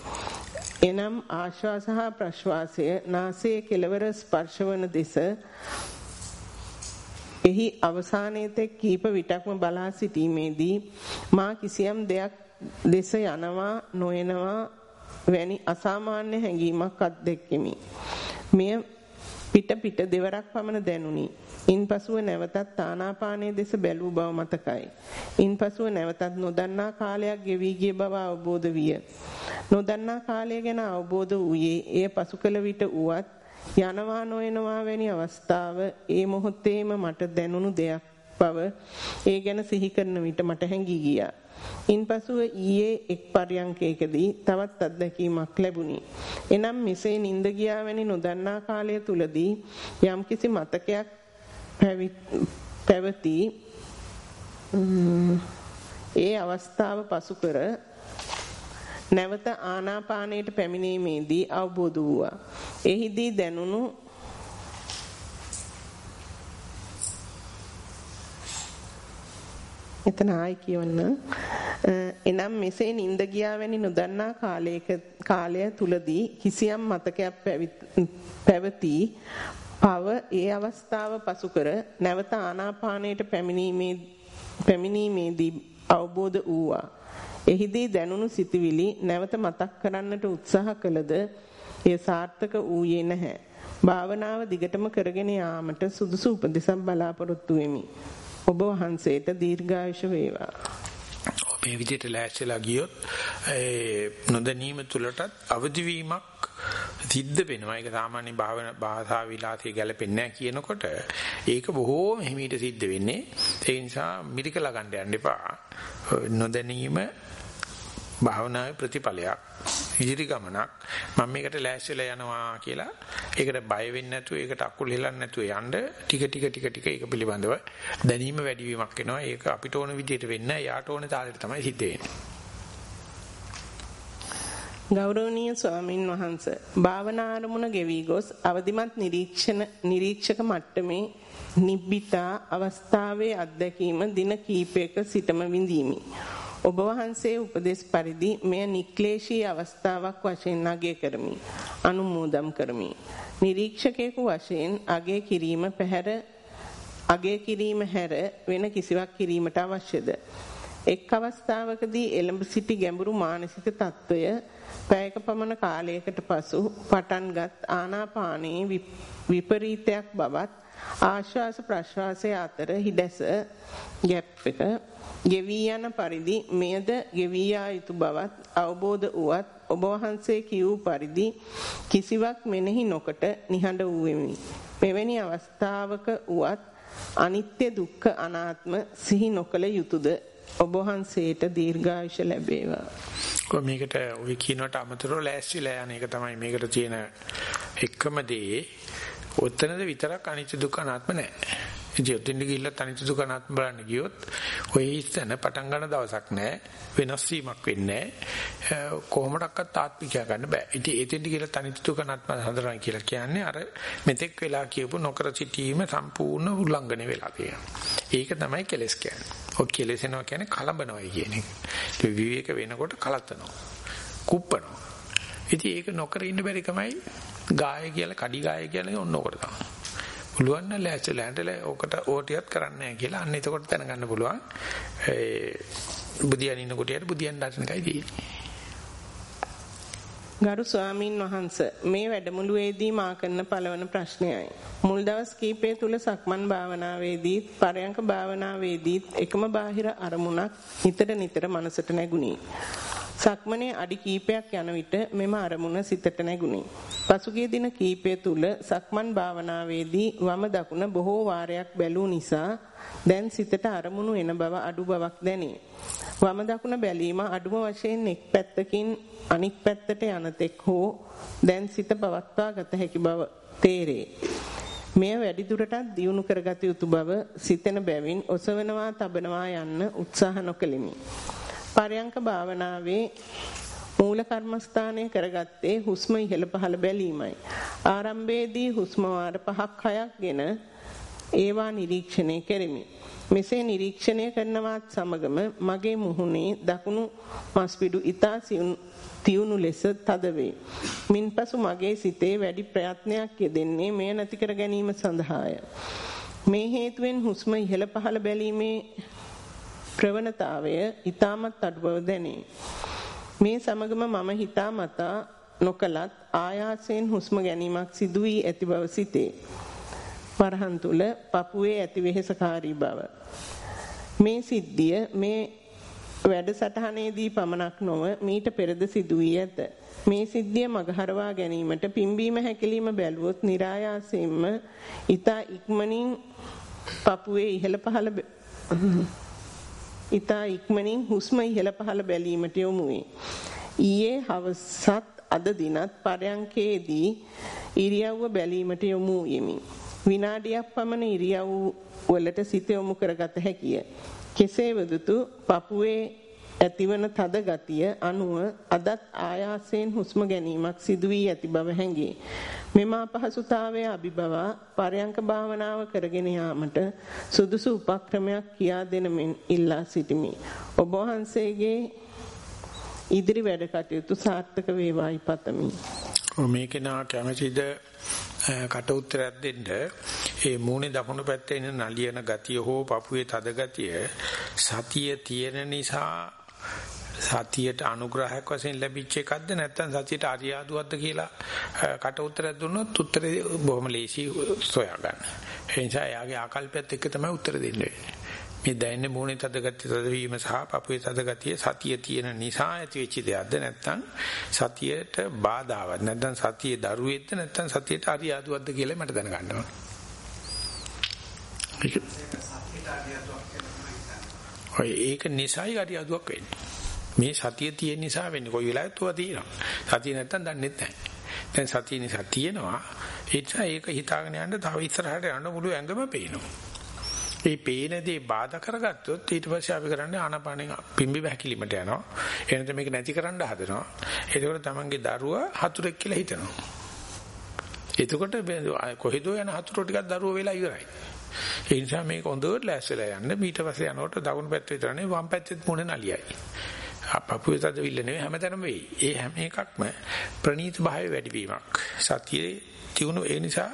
එනම් ආශ්වාස හා ප්‍රශ්වාසය නාසයේ කෙළවර ස්පර්ශවන දෙස එහි අවසානයේ තෙක් කීප විටක්ම බලා සිටීමේදී මා කිසියම් දෙයක් දෙස යනවා නොයනවා වැනි අසාමාන්‍ය හැඟීමක් අත්දැක්කෙමි. මෙය පිට පිට දෙවරක් පමණ දැනුනි. ඉන්පසුව නැවතත් ආනාපානයේ දෙස බැලූ බව මතකයි. ඉන්පසුව නැවතත් නොදන්නා කාලයක් ගෙවි ගිය බව අවබෝධ විය. නොදන්නා කාලය ගැන අවබෝධ වූයේ එය පසු කළ විට උවත් යනවා නොයනවා වැනි අවස්ථාව ඒ මොහොතේම මට දැනුණු දෙයක් බව ඒ ගැන සිහි කරන විට මට හැඟී ගියා. ඉන්පසුව ඊයේ එක් පරියන්කයකදී තවත් අත්දැකීමක් ලැබුණි. එනම් මෙසේ නිින්ද ගියා වැනි නොදන්නා කාලය තුලදී යම්කිසි මතකයක් පැවති ඒ අවස්ථාව පසු කර නැවත ආනාපානයට පැමිණීමේදී අවබෝධ වුණා. එහිදී දැනුණු එතන ආයි කියවන්න. එනම් මෙසේ නිින්ද ගියා වැනි නොදන්නා කාලයක කාලය තුලදී කිසියම් මතකයක් පැවති පව ඒ අවස්ථාව පසු කර නැවත ආනාපානයට පැමිණීමේ පැමිණීමේදී අවබෝධ වූවා. එහිදී දැනුණු සිතුවිලි නැවත මතක් කරන්නට උත්සාහ කළද එය සාර්ථක වූයේ නැහැ. භාවනාව දිගටම කරගෙන යාමට සුදුසු උපදෙසක් බලාපොරොත්තු වෙමි. ඔබ වහන්සේට දීර්ඝායුෂ වේවා. මේ විදිහට ලෑස්තිලා ගියොත් ඒ නොදැනීම තුලටත් අවදි වීමක් සිද්ධ වෙනවා. ඒක සාමාන්‍ය භාවන භාෂා විලාසයේ ගැලපෙන්නේ නැහැ කියනකොට ඒක බොහෝම හිමීට සිද්ධ වෙන්නේ. ඒ නිසා මිරිකලා ගන්න යන්න එපා. නොදැනීම භාවනාවේ ප්‍රතිඵලයක්. ඉදිරි ගමනක් මම මේකට ලෑස්තිලා යනවා කියලා. ඒකට බය වෙන්නේ නැතුව ඒකට අකුල් හෙලන්නේ නැතුව යන්න ටික ටික ටික ටික ඒක පිළිබඳව දැනීම වැඩි වීමක් වෙනවා. ඒක අපිට ඕන විදිහට වෙන්නේ යාට ඕන තාලෙට තමයි සිද්ධ වෙන්නේ. ගෞරවනීය ස්වාමින් වහන්ස භාවනා අරමුණ ගෙවි ගොස් අවදිමත් නිරීක්ෂණ නිරීක්ෂක මට්ටමේ නිබ්බිතා අවස්ථාවේ අත්දැකීම දින කීපයක සිටම විඳීමි. ඔබ වහන්සේ උපදෙස් පරිදි මෙය නික්ලේශී අවස්ථාවක් වශයෙන් අගය කරමි. අනුමෝදම් කරමි. නිරීක්ෂකයෙකු වශයෙන් අගය කිරීම පැහැර අගය කිරීම හැර වෙන කිසිවක් කිරීමට අවශ්‍යද? එක් අවස්ථාවකදී එළඹ සිටි ගැඹුරු මානසික తত্ত্বය පැයක පමණ කාලයකට පසු පටන්ගත් ආනාපානයේ විපරීතයක් බවත් ආශ්වාස ප්‍රශ්වාසය අතර හිඩැස ගැප් එක ගෙවී යන පරිදි මෙයද ගෙවී යා යුතු බවත් අවබෝධ වුවත් ඔබ වහන්සේ කියූ පරිදි කිසිවක් මෙනෙහි නොකොට නිහඬ වූෙමි. මෙවැනි අවස්ථාවක වුවත් අනිත්‍ය දුක්ඛ අනාත්ම සිහි නොකළ යුතුයද ඔබ වහන්සේට දීර්ඝායුෂ ලැබේවා. කො මේකට ওই කිනවට අමතරව ලෑස්තිලා යන එක තමයි මේකට තියෙන එකම දේ. ඔතනද විතරක් අනිත්‍ය දුක්ඛ අනාත්ම නැහැ. ඉතින් ඔතෙන්ද ගිහිල්ලා අනිත්‍ය දුක්ඛ අනාත්ම බලන්න ගියොත් ඔය ඉස්සන පටන් ගන්න දවසක් නැහැ. වෙනස් වීමක් වෙන්නේ නැහැ. කොහොමඩක්වත් ආත්මිකය ගන්න බෑ. ඉතින් එතෙන්ද ගිහිල්ලා අනිත්‍ය දුක්ඛ අනාත්ම හඳුනන කියලා කියන්නේ අර මෙතෙක් වෙලා කියපු නොකර සිටීම සම්පූර්ණ උල්ලංඝනය වෙලා තියෙනවා. ඒක තමයි කෙලස් කියන්නේ. ඔය කෙලසෙනවා කියන්නේ කලබනවයි කියන එක. ඒ විවේක වෙනකොට කලතනවා. කුප්පනවා. ඉතින් ඒක නොකර ඉන්න බැරි කමයි ගාය කියලා කඩි ගාය කියන්නේ ඔන්න ඔකට තමයි. පුළුවන් නම් ලෑස්තිලා හැන්ටලා ඕකට ඕටියත් කරන්නේ නැහැ කියලා අන්න එතකොට දැනගන්න පුළුවන් ඒ බුදියන් ඉන්න කොටියට බුදියන් දාන්න එකයි තියෙන්නේ. ගරු ස්වාමින් වහන්ස මේ වැඩමුළුවේදී මා කරන පළවන ප්‍රශ්නයයි. මුල් දවස් කීපය තුල සක්මන් භාවනාවේදී පරයන්ක භාවනාවේදී එකම බාහිර අරමුණක් නිතර නිතර මනසට නැගුණි. සක්මනේ අඩි කීපයක් යන විට මෙම අරමුණ සිතට නැගුණි. පසුගිය දින කීපය තුල සක්මන් භාවනාවේදී වම දකුණ බොහෝ වාරයක් බැලූ නිසා දැන් සිතට අරමුණු එන බව අඩු බවක් දැනේ. වම දකුණ බැලීම අඩුම වශයෙන් එක් පැත්තකින් අනික් පැත්තට යන තෙක් හෝ දැන් සිත පවත්වා ගත හැකි බව තේරේ. මෙය වැඩි දුරටත් දියුණු කරගත යුතු බව සිතෙන බැවින් ඔසවනවා තබනවා යන්න උත්සාහ නොකෙලිමි. පරයන්ක භාවනාවේ මූල කර්මස්ථානය කරගත්තේ හුස්ම ඉහළ පහළ බැලීමයි. ආරම්භයේදී හුස්ම වාර 5ක් 6ක්ගෙන ඒවා නිරීක්ෂණය කෙරිමි. මෙසේ නිරීක්ෂණය කරනවත් සමගම මගේ මුහුණේ දකුණු මස්පිඩු ඊතා තියුණු ලෙස තද වේ. මින්පසු මගේ සිතේ වැඩි ප්‍රයත්නයක් යෙදෙන්නේ මෙය නැති කර ගැනීම සඳහාය. මේ හේතුවෙන් හුස්ම ඉහළ පහළ බැලීමේ ප්‍රවණතාවය ඊටමත් අඩු බව දැනේ. මේ සමගම මම හිතා මතා නොකලත් ආයාසයෙන් හුස්ම ගැනීමක් සිදු වී ඇති බව සිතේ. වරහන් තුල පපුවේ ඇති වෙහෙසකාරී බව. මේ සිද්ධිය මේ වැඩසටහනේදී පමණක් නොව මීට පෙරද සිදු වී ඇත. මේ සිද්ධිය මගහරවා ගැනීමට පිම්බීම හැකිලිම බැලුවොත් નિરાයාසයෙන්ම ඊතා ඉක්මනින් පපුවේ ඉහළ පහළ ඊතා ඉක්මනින් හුස්ම ඉහළ පහළ බැලීමට යොමු වේ. ඊයේ හවසත් අද දිනත් පරයන්කේදී ඉරියව්ව බැලීමට යොමු යෙමි. විනාඩියක් පමණ ඉරියව් වලට සිත යොමු කරගත හැකිය. කෙසේ වෙදුතු පපුවේ ඇතිවන තද ගතිය අනුව අදත් ආයාසයෙන් හුස්ම ගැනීමක් සිදු වී ඇති බව හැඟේ. මෙම අපහසුතාවය අභිබවා පරයන්ක භාවනාව කරගෙන යාමට සුදුසු උපක්‍රමයක් කියා දෙන මෙන් ඉල්ලා සිටිමි. ඔබ වහන්සේගේ ඉදිරි වැඩ කටයුතු සාර්ථක වේවායි පතමි. මේකේ නා කැමැතිද කට උත්තරයක් දෙන්න ඒ මූණේ දකුණු පැත්තේ ඉන්න නලියන ගතිය හෝ පපුවේ තද ගතිය සතිය තියෙන නිසා සතියට අනුග්‍රහයක් වශයෙන් ලැබිච්ච එකක්ද නැත්නම් සතියට අරියාදුවක්ද කියලා කට උත්තරයක් දුන්නොත් උත්තරේ බොහොම ලේසි සොයා ගන්න. ඒ නිසා එයාගේ ආකල්පයත් එක්ක තමයි උත්තර දෙන්නේ. මේ දැනෙන මොහොනේ තද ගතිය තද වීම සහ පපුවේ තද ගතිය සතිය තියෙන නිසා ඇති වෙච්ච දෙයක්ද නැත්නම් සතියට බාධාවක් නැත්නම් සතියේ දරුවෙක්ද නැත්නම් සතියට අරියාදුවක්ද කියලා මට දැනගන්න ඕන. ඒක නිසයි අරියාදුවක් වෙන්නේ. මේ සතිය තියෙන නිසා වෙන්නේ කොයි වෙලාවෙත් ඔවා තියෙනවා. සතිය නැත්තම් දන්නේ නැහැ. දැන් සතිය නිසා තියෙනවා. ඒ නිසා ඒක හිතාගෙන යන්න තව ඉස්සරහට යන්න මුළු ඇඟම පේනවා. ඒ පේනදී බාධා කරගත්තොත් ඊට පස්සේ අපි කරන්නේ ආනාපානෙන් පිම්බි බහැකිලිමට යනවා. එනත මේක නැති කරන්න හදනවා. එතකොට තමන්ගේ දරුවා හතුරෙක් කියලා හිතනවා. එතකොට කොහෙදෝ යන හතුරෝ ටිකක් දරුවෝ වෙලා ඉවරයි. ඒ නිසා මේක හොඳට ලෑස්තිලා යන්න ඊට පස්සේ යනකොට දකුණු පැත්ත විතරනේ වම් පැත්තෙත් මුණ නලියයි. අපපුවේ තදවිල්ල නෙවෙයි හැමතැනම වෙයි. ඒ හැම එකක්ම ප්‍රනීත භාවය වැඩිවීමක්. සතියේ තියුණු ඒ නිසා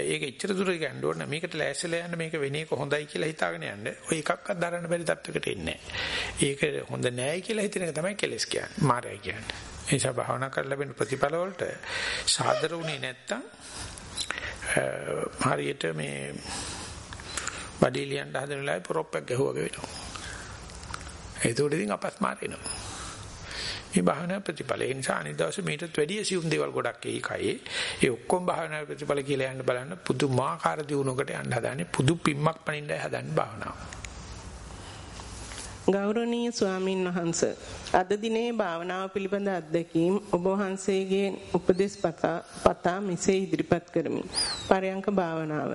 ඒක එච්චර දුර යන්න ඕන මේකට ලෑස්තිලා යන්න මේක වෙන එක හොඳයි කියලා හිතාගෙන යන්න ඔය එකක්වත් දරන්න බැරි තත්වයකට එන්නේ ඒක හොඳ නෑයි කියලා හිතන එක තමයි කෙලස් කියන්නේ මායයි කියන්නේ ඒ නිසා භාවනා කරලා ලැබෙන ප්‍රතිඵල වලට සාදර වුණේ නැත්තම් හරියට මේ බඩේ ලියන්න හදන වෙලාවේ පොරොප්පක් ගැහුවා වගේ වෙනවා ඒතකොට ඉතින් අපස්මාර වෙනවා. මේ භාවනා ප්‍රතිඵල ඒ නිසා අනිත් දවසේ මේකටත් වැඩි සියුම් දේවල් ගොඩක් ඒකයි. ඒ ඔක්කොම භාවනා ප්‍රතිඵල කියලා යන්න බලන්න පුදුමාකාර දියුණුවකට යන්න හදාන්නේ පුදු පිම්මක් පනින්නයි හදන්නේ භාවනාව. ගෞරවනීය ස්වාමින් වහන්ස අද දිනේ භාවනාව පිළිබඳ අත්දැකීම් ඔබ වහන්සේගේ උපදෙස් පතා මෙසේ ඉදිරිපත් කරමි. පරයන්ක භාවනාව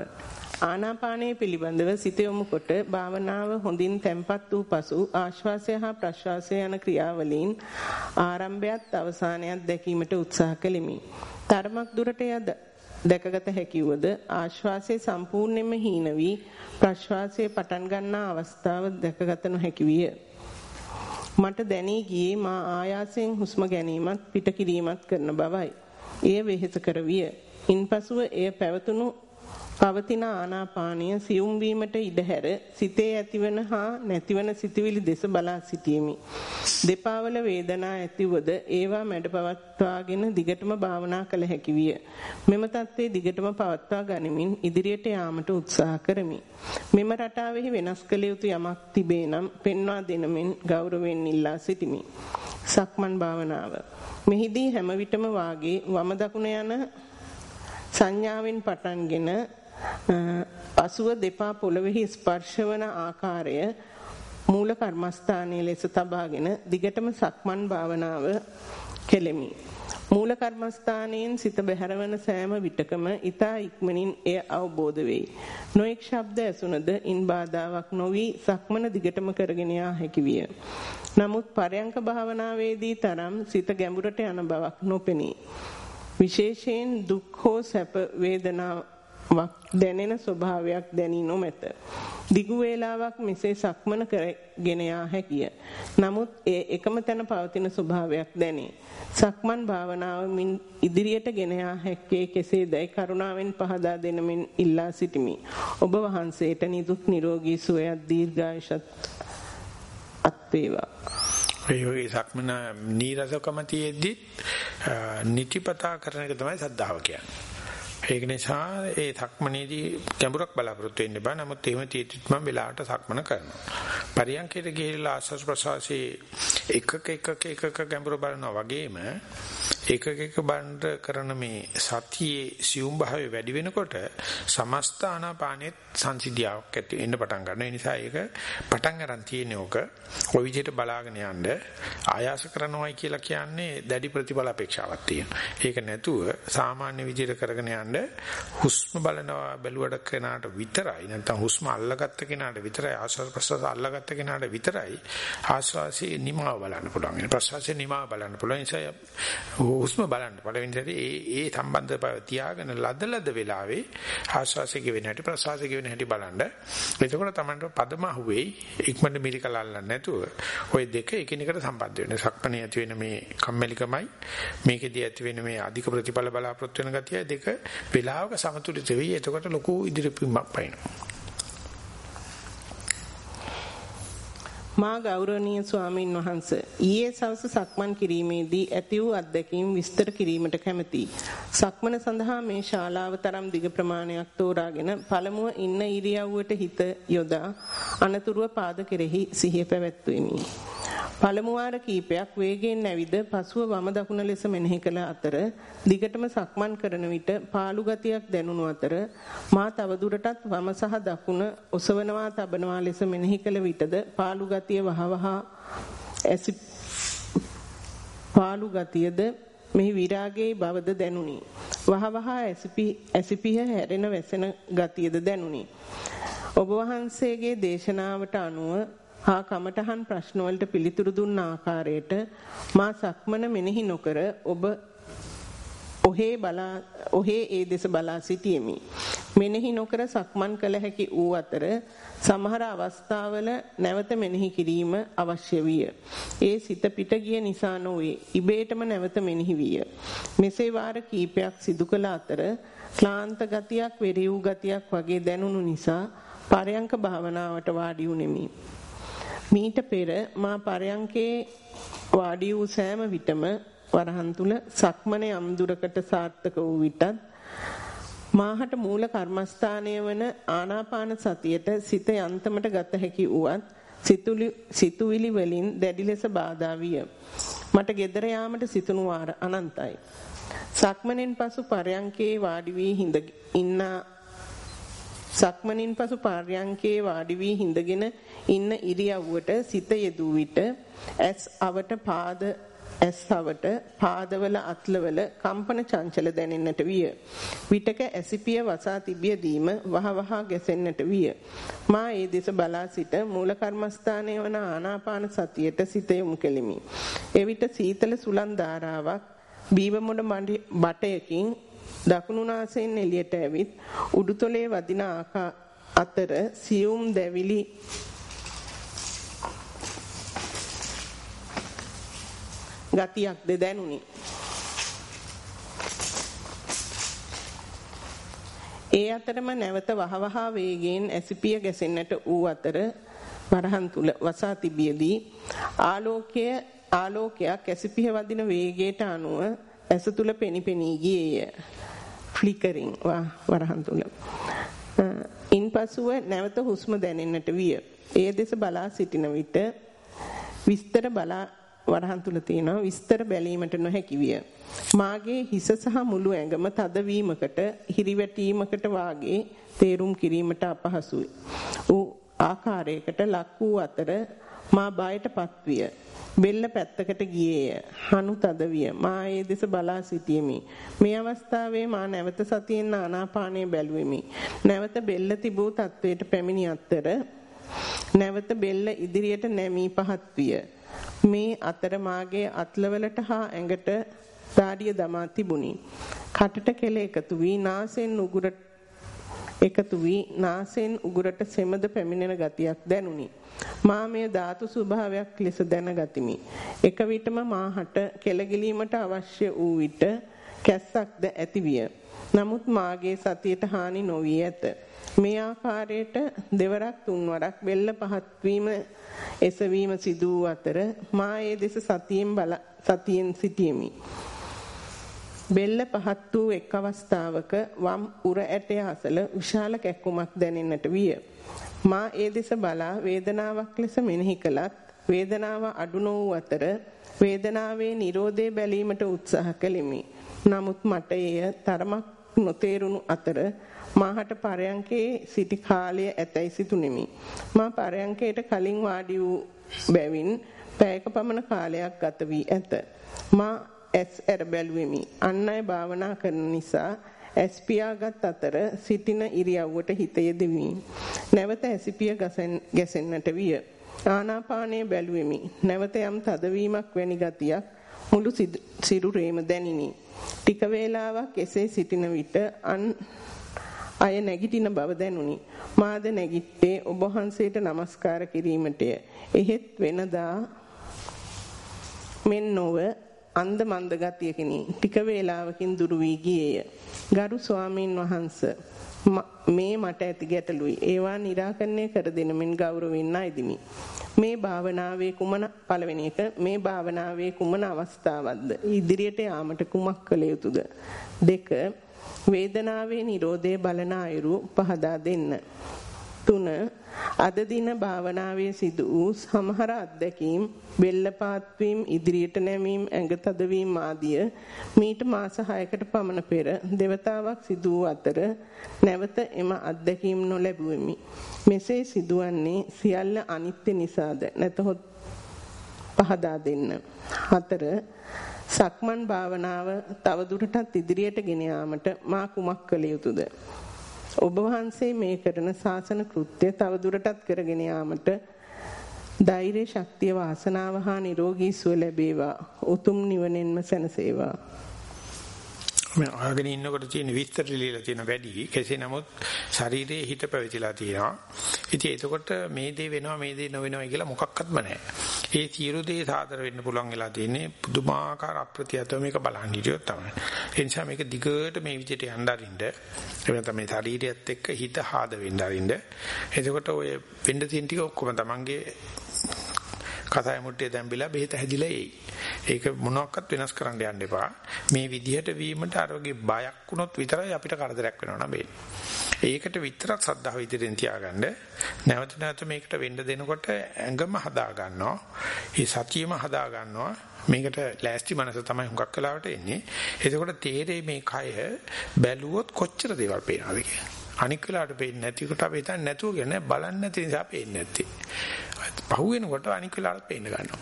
ආනාපානයේ පිළිබඳව සිත යොමු කොට භාවනාව හොඳින් තැම්පත් වූ පසු ආශ්වාසය හා ප්‍රශ්වාසය යන ක්‍රියාවලීන් ආරම්භයත් අවසානයත් දැකීමට උත්සාහ කළෙමි. තරමක් දුරට දැකගත හැකි වුවද ආශ්වාසය සම්පූර්ණයෙන්ම හීන වී ප්‍රශ්වාසය පටන් ගන්නා අවස්ථාව දැකගත නොහැකි විය. මට දැනී ගියේ මා ආයාසයෙන් හුස්ම ගැනීමත් පිට කිරීමත් කරන බවයි. එය වෙහෙසකර විය. ඉන්පසුව එය පැවතුණු පවතින ආනාපානීය සියුම් වීමට ඉඩ හැර සිතේ ඇතිවන හා නැතිවන සිතුවිලි දෙස බලා සිටීමි. දෙපාවල වේදනා ඇතිවද ඒවා මැඩ පවත්වාගෙන දිගටම භාවනා කළ හැකි විය. මෙම தත්ත්වයේ දිගටම පවත්වා ගනිමින් ඉදිරියට යාමට උත්සාහ කරමි. මෙම රටාවෙහි වෙනස් කළ යුතු යමක් තිබේ නම් පෙන්වා දෙනමින් ගෞරවයෙන් ඉල්ලා සිටිමි. සක්මන් භාවනාව. මෙහිදී හැම විටම වාගේ වම දකුණ යන සංඥාවෙන් පටන්ගෙන පසුව දෙපා පොළවෙහි ස්පර්ශවන ආකාරය මූල කර්මස්ථානයේ ලෙස තබාගෙන දිගටම සක්මන් භාවනාව කෙලෙමි. මූල කර්මස්ථානයෙන් සිත බැහැරවන සෑම විටකම ඊතා ඉක්මනින් එය අවබෝධ වෙයි. නොඑක් ශබ්ද ඇසුනද ඉන් බාධාවක් නොවි සක්මන දිගටම කරගෙන යා හැකි විය. නමුත් පරයන්ක භාවනාවේදී තරම් සිත ගැඹුරට යන බවක් නොපෙනී. විශේෂයෙන් දුක් හෝ සැප වේදනා දැනෙන ස්වභාවයක් දැනී නොමැත. දිගු වේලාවක් මෙසේ සක්මන කරගෙන යා හැකිය. නමුත් ඒ එකම තැන පවතින ස්වභාවයක් දැනේ. සක්මන් භාවනාව මින් ඉදිරියට ගෙන යා හැක්කේ කෙසේදයි කරුණාවෙන් පහදා දෙනමින් ඉල්ලා සිටිමි. ඔබ වහන්සේට නිදුක් නිරෝගී සුවයක් දීර්ඝායුෂත් අත් වේවා. ඒ වගේ සක්මන නීරසකම තියෙද්දි නිතිපතා කරන එක තමයි සද්ධාව කියන්නේ. ඒක නිසා ඒ සක්මනේදී ගැඹුරක් බලාපොරොත්තු වෙන්න බෑ. නමුත් එහෙම තියෙද්දිත් මම වෙලාවට සක්මන කරනවා. පරියන්කයට ගිහිල්ලා ආස්වාස් ප්‍රසවාසී එකක එකක එකක ගැඹුර බලනවා වගේම එකක එක බණ්ඩ කරන මේ සතියේ සියුම් භාවය වැඩි වෙනකොට සමස්ත ආනාපානෙත් සංසිද්ධියක් ඇති වෙන්න පටන් ගන්නවා. ඒ නිසා ඒක පටන් ගන්න තියෙන ඕක ওই විදිහට බලාගෙන යන්න ආයාස කරනවායි කියලා කියන්නේ දැඩි ප්‍රතිඵල අපේක්ෂාවක් තියෙනවා. ඒක නැතුව සාමාන්‍ය විදිහට කරගෙන යන්න හුස්ම බලනවා බැලුවට කෙනාට විතරයි නැත්නම් හුස්ම අල්ලගත්ත කෙනාට විතරයි ආශ්වාස ප්‍රශ්වාස අල්ලගත්ත කෙනාට විතරයි ආශ්වාසයේ නිමාව බලන්න පුළුවන්. ප්‍රශ්වාසයේ නිමාව බලන්න පුළුවන්. නිසා හුස්ම බලන්න පළවෙනි සැරේ ඒ ඒ සම්බන්ධතාවය තියාගෙන ලදලද වෙලාවේ ආශ්වාසයේ ගෙවෙන හැටි ප්‍රශ්වාසයේ ගෙවෙන හැටි බලන්න. එතකොට තමයි පදම අහුවේ ඉක්මනට මිරිකල අල්ලන්නේ නැතුව ওই දෙක එකිනෙකට සම්බන්ධ වෙන. සක්පණේ ඇති වෙන මේ කම්මැලිකමයි මේකෙදී ඇති වෙන මේ අධික ප්‍රතිඵල බලාපොරොත්තු වෙන ගතිය දෙක වෙලාවක සමතුලිත වෙයි. එතකොට ලොකු ඉදිරිපීමක් පයින්නවා. මා ගෞරවනීය ස්වාමින් වහන්ස ඊයේ සවස සක්මන් කිරීමේදී ඇති වූ අත්දැකීම් විස්තර කිරීමට කැමැතියි. සක්මන සඳහා මේ ශාලාව තරම් දිග ප්‍රමාණයක් තෝරාගෙන පළමුව ඉන්න ඉරියව්වට හිත යොදා අනතුරුව පාද කෙරෙහි සිහිය පැවැත්වෙමි. පළමු වාර කීපයක් වේගයෙන් නැවිද පසුව වම දකුණ ලෙස මෙනෙහි කළ අතර දිගටම සක්මන් කරන විට පාළු ගතියක් දැනුණු අතර මා තවදුරටත් වම සහ දකුණ ඔසවනවා තබනවා ලෙස මෙනෙහි කළ විටද පාළු ගතිය වහවහ ඇසි පාළු ගතියද මෙහි විරාගයේ බවද දැනුනි. වහවහ ඇසිපි ඇසිපිහ හැරෙන වැසෙන ගතියද දැනුනි. ඔබ වහන්සේගේ දේශනාවට අනුව හා කමඨහන් ප්‍රශ්න වලට පිළිතුරු දුන්න ආකාරයට මා සක්මන මෙනෙහි නොකර ඔබ ඔහේ බලා ඔහේ ඒ දෙස බලා සිටියෙමි. මෙනෙහි නොකර සක්මන් කළ හැකි වූ අතර සමහර අවස්ථාවල නැවත මෙනෙහි කිරීම අවශ්‍ය විය. ඒ සිත පිට ගිය නිසා නොවේ. ඉබේටම නැවත මෙනෙහි විය. මෙසේ වාර කීපයක් සිදු කළ අතර ක්ලාන්ත ගතියක්, වෙරිව් ගතියක් වගේ දැනුණු නිසා පරයන්ක භාවනාවට වාඩි වුනිමි. මීට පෙර මා පරයන්කේ වාඩි වූ සෑම විටම වරහන් තුල සක්මනේ අම්දුරකට සාර්ථක වූ විටත් මාහට මූල කර්මස්ථානය වන ආනාපාන සතියට සිත යන්තමට ගත හැකි වුවත් සිතුවිලි වලින් දැඩි ලෙස බාධා විය. මට gedara යාමට සිතුණු වාර අනන්තයි. සක්මණෙන් පසු පරයන්කේ වාඩි වී හිඳ ඉන්න සක්මණින් පසු පරයන්කේ වාඩි වී හිඳගෙන ඉන්න ඉරියව්වට සිත යෙදූ විට ඇස් අවට පාද ඇස්වවට පාදවල අත්ලවල කම්පන චංචල දැනෙන්නට විය. විටක ඇසිපිය වසා තිබියදීම වහවහ ගැසෙන්නට විය. මා ඒ දෙස බලා සිට මූල කර්මස්ථානයේ වන ආනාපාන සතියට සිත යොමු කෙලිමි. එවිට සීතල සුලන් ධාරාවක් බීවමුඩ බටයකින් දකුණු නාසයෙන් එළියට ඇවිත් උඩුතොලේ වදින අතර සියුම් දැවිලි ගතියක්ද දැනුනි. ඒ අතරම නැවත වහවහ වේගයෙන් ඇසිපිය ගැසෙන්නට ඌ අතර වරහන් තුල වසා තිබියදී ආලෝකය ආලෝකයක් ඇසිපිය වදින වේගයට අනුව ඇස තුල පෙනිපෙනී ගියේය. ෆ්ලිකරින් වරහන් තුල. ඉන්පසුව නැවත හුස්ම දැනෙන්නට විය. ඒ දෙස බලා සිටින විට විස්තර බලා වරහන් තුල තියෙනවා විස්තර බැලීමට නොහැකි විය. මාගේ හිස සහ මුළු ඇඟම තදවීමකට හිරිවැටීමකට වාගේ තේරුම් කිරීමට අපහසුයි. ඌ ආකාරයකට ලක් වූ අතර මා බයටපත් විය. බෙල්ල පැත්තකට ගියේය. හනු තද විය. මා ඒ දෙස බලා සිටියෙමි. මේ අවස්ථාවේ මා නැවත සතියෙන් ආනාපානය බැලුවෙමි. නැවත බෙල්ල තිබූ තත්වයට පැමිණි අතර නැවත බෙල්ල ඉදිරියට නැමී පහත් විය. මේ අතර මාගේ අත්ලවලට හා ඇඟට දාඩිය දමා තිබුණි. කටට කෙල එකතු වී නාසෙන් උගුරට එකතු වී නාසෙන් උගුරට සෙමද පැමිණෙන ගතියක් දැනුනි. මා මේ ධාතු ස්වභාවයක් ලෙස දැනගතිමි. එක විටම මාහට කෙලගිලීමට අවශ්‍ය වූ විට කැස්සක්ද ඇතිවිය. නමුත් මාගේ සතියට හානි නොවී ඇත. මේ ආකාරයට දෙවරක් තුන්වරක් බෙල්ල පහත් වීම එසවීම සිදු වූ අතර මා ඒ දෙස සතියෙන් බල සතියෙන් සිටියෙමි. බෙල්ල පහත් වූ එක් අවස්ථාවක වම් උර ඇටය අසල විශාල කැක්කුමක් දැනෙන්නට විය. මා ඒ දෙස බලා වේදනාවක් ලෙස මෙනෙහි කළත් වේදනාව අඩු නොවූ අතර වේදනාවේ Nirodhe බැලීමට උත්සාහ කළෙමි. නමුත් මට එය තරමක් නොතේරුණු අතර මාහට පරයන්කේ සිටි කාලය ඇතැයි සිතුනිමි. මා පරයන්කේට කලින් වාඩි වූ බැවින් පැයක පමණ කාලයක් ගත වී ඇත. මා ඇස් ඇර බැලුවෙමි. අන් අය භාවනා කරන නිසා ඇස් පියාගත් අතර සිටින ඉරියව්වට හිත යෙදෙමි. නැවත ඇසිපිය ගැසෙන්නට විය. ආනාපානයේ බැලුවෙමි. නැවත යම් තදවීමක් වැනි ගතියක් මුළු සිරුරේම දැනිනි. ටික වේලාවක් එසේ සිටින විට අන් අය නැගිටින බව දැනුනි. මාද නැගිට්ටේ ඔබ වහන්සේට নমස්කාර කිරීමටය. එහෙත් වෙනදා මෙන් නොව අන්ද මන්ද ගතියකිනි. ටික වේලාවකින් දුරු වී ගියේය. ගරු ස්වාමීන් වහන්සේ මේ මට ඇති ගැටලුයි. ඒවා निराකරණය කර දෙන මෙන් ගෞරවයෙන් අයදිමි. මේ භාවනාවේ කුමන පළවෙනි එක මේ භාවනාවේ කුමන අවස්ථාවක්ද? ඉදිරියට යාමට කුමක් කළ යුතුද? දෙක වේදනාවේ Nirodhe බලන අයුරු පහදා දෙන්න. 3 අද දින භාවනාවේ සිදු වූ සමහර අත්දැකීම් බෙල්ලපාත් වීම ඉදිරියට නැමීම ඇඟ තදවීම ආදිය මීට මාස 6කට පමණ පෙර දෙවතාවක් සිදු වූ අතර නැවත එම අත්දැකීම් නොලැබුවෙමි මෙසේ සිදුවන්නේ සියල්ල අනිත්‍ය නිසාද නැතහොත් පහදා දෙන්න. 4 සක්මන් භාවනාව තවදුරටත් ඉදිරියට ගෙන යාමට මා කුමක් කළ යුතුද? ඔබ වහන්සේ මේ කරන ශාසන කෘත්‍ය තවදුරටත් කරගෙන යාමට ධෛර්ය ශක්තිය වාසනාව හා නිරෝගී සුව ලැබේවා. උතුම් නිවනෙන්ම සැනසේවා. මම අහගෙන ඉන්නකොට තියෙන විස්තර ලියලා තියෙන වැඩි කෙසේ නමුත් ශරීරයේ හිත පැවතිලා තියෙනවා. ඉතින් එතකොට මේ දේ වෙනවා මේ දේ නොවෙනවා කියලා මොකක්වත්ම නැහැ. ඒ සියලු දේ සාදර වෙන්න පුළුවන් වෙලා තියෙන්නේ පුදුමාකාර අප්‍රතියතව මේක බලන් හිටියොත් තමයි. ඒ නිසා මේක දිගට මේ විදිහට යන්න අරින්න එහෙම තමයි ශරීරයත් එක්ක හිත හාද වෙන්න අරින්න. එතකොට ඔය වෙන්න තියෙන ටික ඔක්කොම තමන්ගේ කසාය මුට්ටිය දැම්බිලා බෙහෙත හැදිලා එයි. ඒක මොනවාක්වත් වෙනස් කරන්න යන්න එපා. මේ විදිහට වීමට අර වගේ බයක් වුණොත් විතරයි අපිට කරදරයක් වෙනවා නේද? ඒකට විතරක් සද්ධාව ඉදිරියෙන් තියාගන්න. නැවත නැවත මේකට වෙන්න දෙනකොට ඇඟම හදා ගන්නවා. ඒ සතියම හදා ගන්නවා. මේකට ලෑස්ති මනස තමයි හුඟක් වෙලාවට එන්නේ. එතකොට තේරෙයි මේ කය බැලුවොත් කොච්චර දේවල් පේනවද කියලා. අනික් වෙලාවට පේන්නේ නැති කොට අපි හිතන්නේ නැතුව කියන්නේ බලන්නේ නැති නිසා පේන්නේ නැත්තේ. පහු වෙනකොට අනික් වෙලාවට පේන්න ගන්නවා.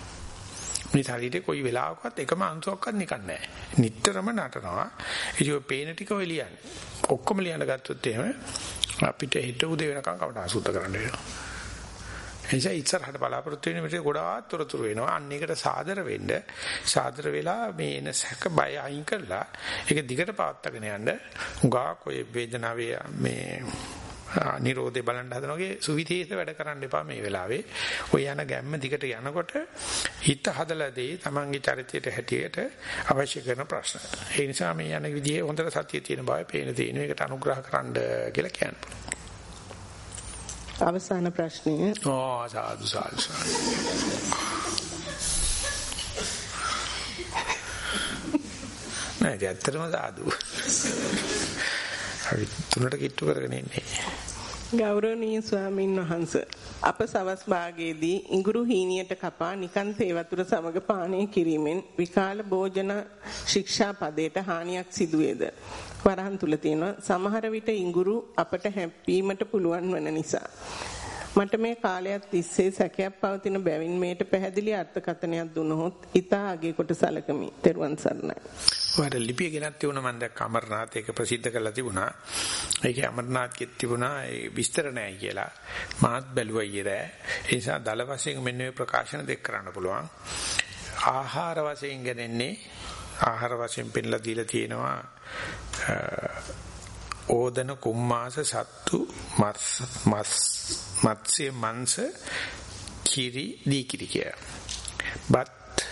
මේ ශරීරේ කොයි වෙලාවකවත් එකම අංශුවක්වත් නිකන් නැහැ. නිටතරම නටනවා. ඉතින් ඔය පේන ටික ඔය ලියන්නේ. ඔක්කොම ලියන්න ගත්තොත් එහෙම අපිට හිත උදේ වෙනකන් කවට අසුද්ධ කරන්න වෙනවා. එනිසා ඉස්සරහට බලාපොරොත්තු වෙන විදිහට ගොඩාක් තොරතුරු වෙනවා. අන්න ඒකට සාදර වෙන්න. සාදර වෙලා මේ එන සැක බය අයින් කරලා ඒක දිගට පවත්වාගෙන යන්න. උගා කොයි වේදනාවේ මේ නිරෝධේ බලන්න හදනවාගේ සුවිතේස වැඩ කරන්න එපා මේ වෙලාවේ. ඔය යන ගැම්ම දිගට යනකොට හිත හදලා දෙයි තමන්ගේ චරිතයට හැටියට අවශ්‍ය කරන ප්‍රශ්න. ඒ නිසා මේ යන විදිහේ හොඳට සතිය තියෙන බව පේන තියෙන. ඒකට අනුග්‍රහ කරන්න කියලා කියන්න අවසාන ප්‍රශ්නය. ඕ සාදු සාදු නෑ ඇත්තටම සාදු. අපි තුනට කිට්ටු කරගෙන ඉන්නේ. ගෞරවනීය ස්වාමින් වහන්සේ අප සවස් භාගයේදී ඉඟුරු හීනියට කපා නිකන් තේ වතුර සමග පානය කිරීමෙන් විකාල භෝජන ශික්ෂා පදයට හානියක් සිදුවේද? වරහන් තුල තියෙනවා සමහර විට ඉඟුරු අපට හැප්පීමට පුළුවන් වන නිසා. මට මේ කාලයක් තිස්සේ සැකයක් පවතින බැවින් මේට පැහැදිලි අර්ථකථනයක් දුනහොත් ඊතා අගේ කොට සලකමි. තෙරුවන් සරණයි. ඔයාලට ලිපිය ගෙනත් තිබුණා මම දැක්ක අමරනාත් ඒක ප්‍රසිද්ධ කරලා තිබුණා. ඒකේ අමරනාත්ගෙත් තිබුණා ඒ විස්තර නැහැ කියලා. මාත් බැලුවා ඊයේ. ඒ නිසා දල වශයෙන් මෙන්න මේ ප්‍රකාශන දෙක කරන්න පුළුවන්. ආහාර වශයෙන් ගන්නේ ආහාර වශයෙන් පෙන්ලා දීලා තියෙනවා ඕදන කුම්මාස සත්තු මස් මස් මත්ස්‍ය මංශ කිරි දී කිරි කිය. බත්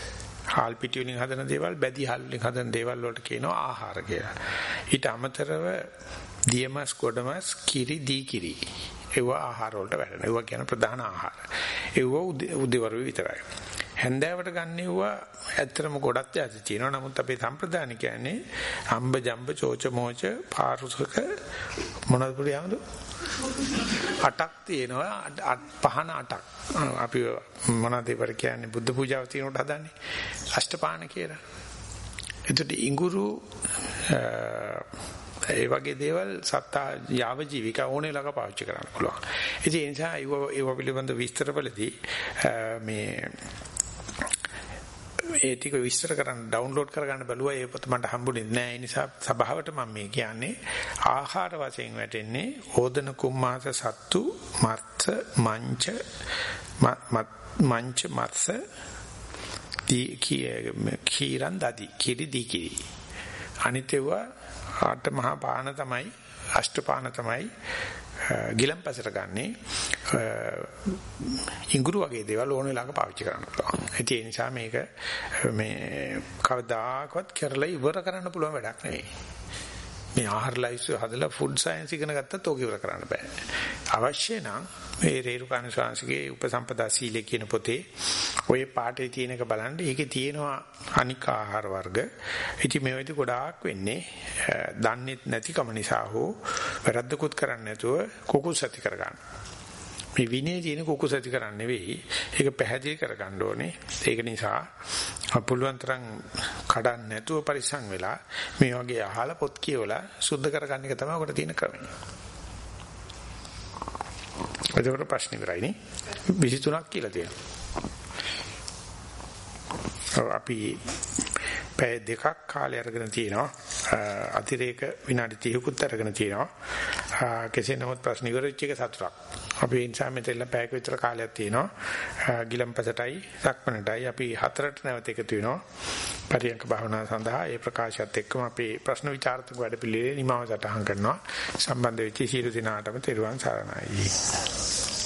හාල් පිටි වලින් හදන දේවල් බැදි හාල් වලින් හදන දේවල් වලට කියනවා ආහාර කියලා. ඊට අමතරව දියමස් ගොඩමස් කිරි දී කිරි. ඒව ආහාර වලට වැටෙනවා. ඒව කියන ප්‍රධාන ආහාර. ඒව උදේවරු විතරයි. හැන්දෑවට ගන්නෙව්වා ඇත්තටම ගොඩක් જાති තියෙනවා. නමුත් අපේ සම්ප්‍රදාන කියන්නේ අම්බ ජම්බ චෝච මෝච පාරුසක මොනවද පුරියමද? අටක් තියෙනවා පහන අටක්. අපි මොනවද ඒවට කියන්නේ බුද්ධ පූජාව තියෙනකොට හදන්නේ අෂ්ටපාන කියලා. එතකොට ඉඟුරු ඒ වගේ දේවල් සත්තා යාව ජීවික ඕනේ ළඟ පාවිච්චි කරන්න පුළුවන්. ඉතින් ඒ නිසා ඒව ඒව පිළිබඳ විස්තරවලදී මේ ඒ ටික විස්තර කරන්න ඩවුන්ලෝඩ් කරගන්න බැලුවා. ඒ පොත මට හම්බුනේ නැහැ ඒ නිසා සභාවට මම මේ කියන්නේ ආහාර වශයෙන් වැටෙන්නේ ඕදන කුම්මාස සත්තු මර්ථ මංච මංච මර්ථ දී කීරන් දදි කිරි දී කිරි. අනිතේව ආට මහා පාන තමයි අෂ්ටපාන තමයි. ගිලම්පසට ගන්නේ ඉඟුරු වගේ දේවල් ඕන වෙලාවක පාවිච්චි කරන්න පුළුවන්. ඒ නිසා මේක මේ කවදාකවත් කරලා ඉවර කරන්න පුළුවන් වැඩක් නෙවෙයි. මේ ආහාර ලයිස්ට් හදලා ෆුඩ් සයන්ස් ඉගෙන ගත්තත් ඕක ඉවර කරන්න බෑ. අවශ්‍ය නම් මේ රේරුකාණ ශාන්සිගේ උපසම්පදා සීලය කියන පොතේ ওই පාඩේ තියෙන එක බලන්න. ඒකේ තියෙනවා අනික් ආහාර වර්ග. ඉතින් මේ වෙදි ගොඩාක් වෙන්නේ දන්නේ නැතිකම නිසා හෝ වැරද්දකුත් කරන්නේ නැතුව කුකුස් ඇති කරගන්න. මේ විනය තියෙන කුකුස් ඇති කරන්නේ නෙවෙයි. ඒක පැහැදිලි කරගන්න ඕනේ. ඒක නිසා පුළුවන් තරම් කඩන්න නැතුව පරිස්සම් වෙලා මේ වගේ අහලා පොත් කියවලා සුද්ධ කරගන්න එක තමයි ඔකට තියෙන ක්‍රමය. එතකොට ප්‍රශ්න ඉවරයි නේ 23ක් කියලා තියෙනවා අපි පැය දෙකක් කාලය අරගෙන තියෙනවා අතිරේක විනාඩි 30කුත් අරගෙන තියෙනවා. කෙසේ නමුත් ප්‍රශ්න ඉවරෙච්ච එක සතුටක්. අපි ඒ නිසා මෙතෙල්ල පැයක විතර කාලයක් තියෙනවා. ගිලම්පසටයි සක්මනටයි අපි හතරට නැවත එකතු වෙනවා. පරියන්ක භාවනාව සඳහා ඒ ප්‍රකාශයත් එක්කම අපි ප්‍රශ්න විචාරතුක වැඩ පිළිවෙලේ නිමාව සටහන් කරනවා. සම්බන්ධ වෙච්ච සියලු දෙනාටම තෙරුවන් සරණයි.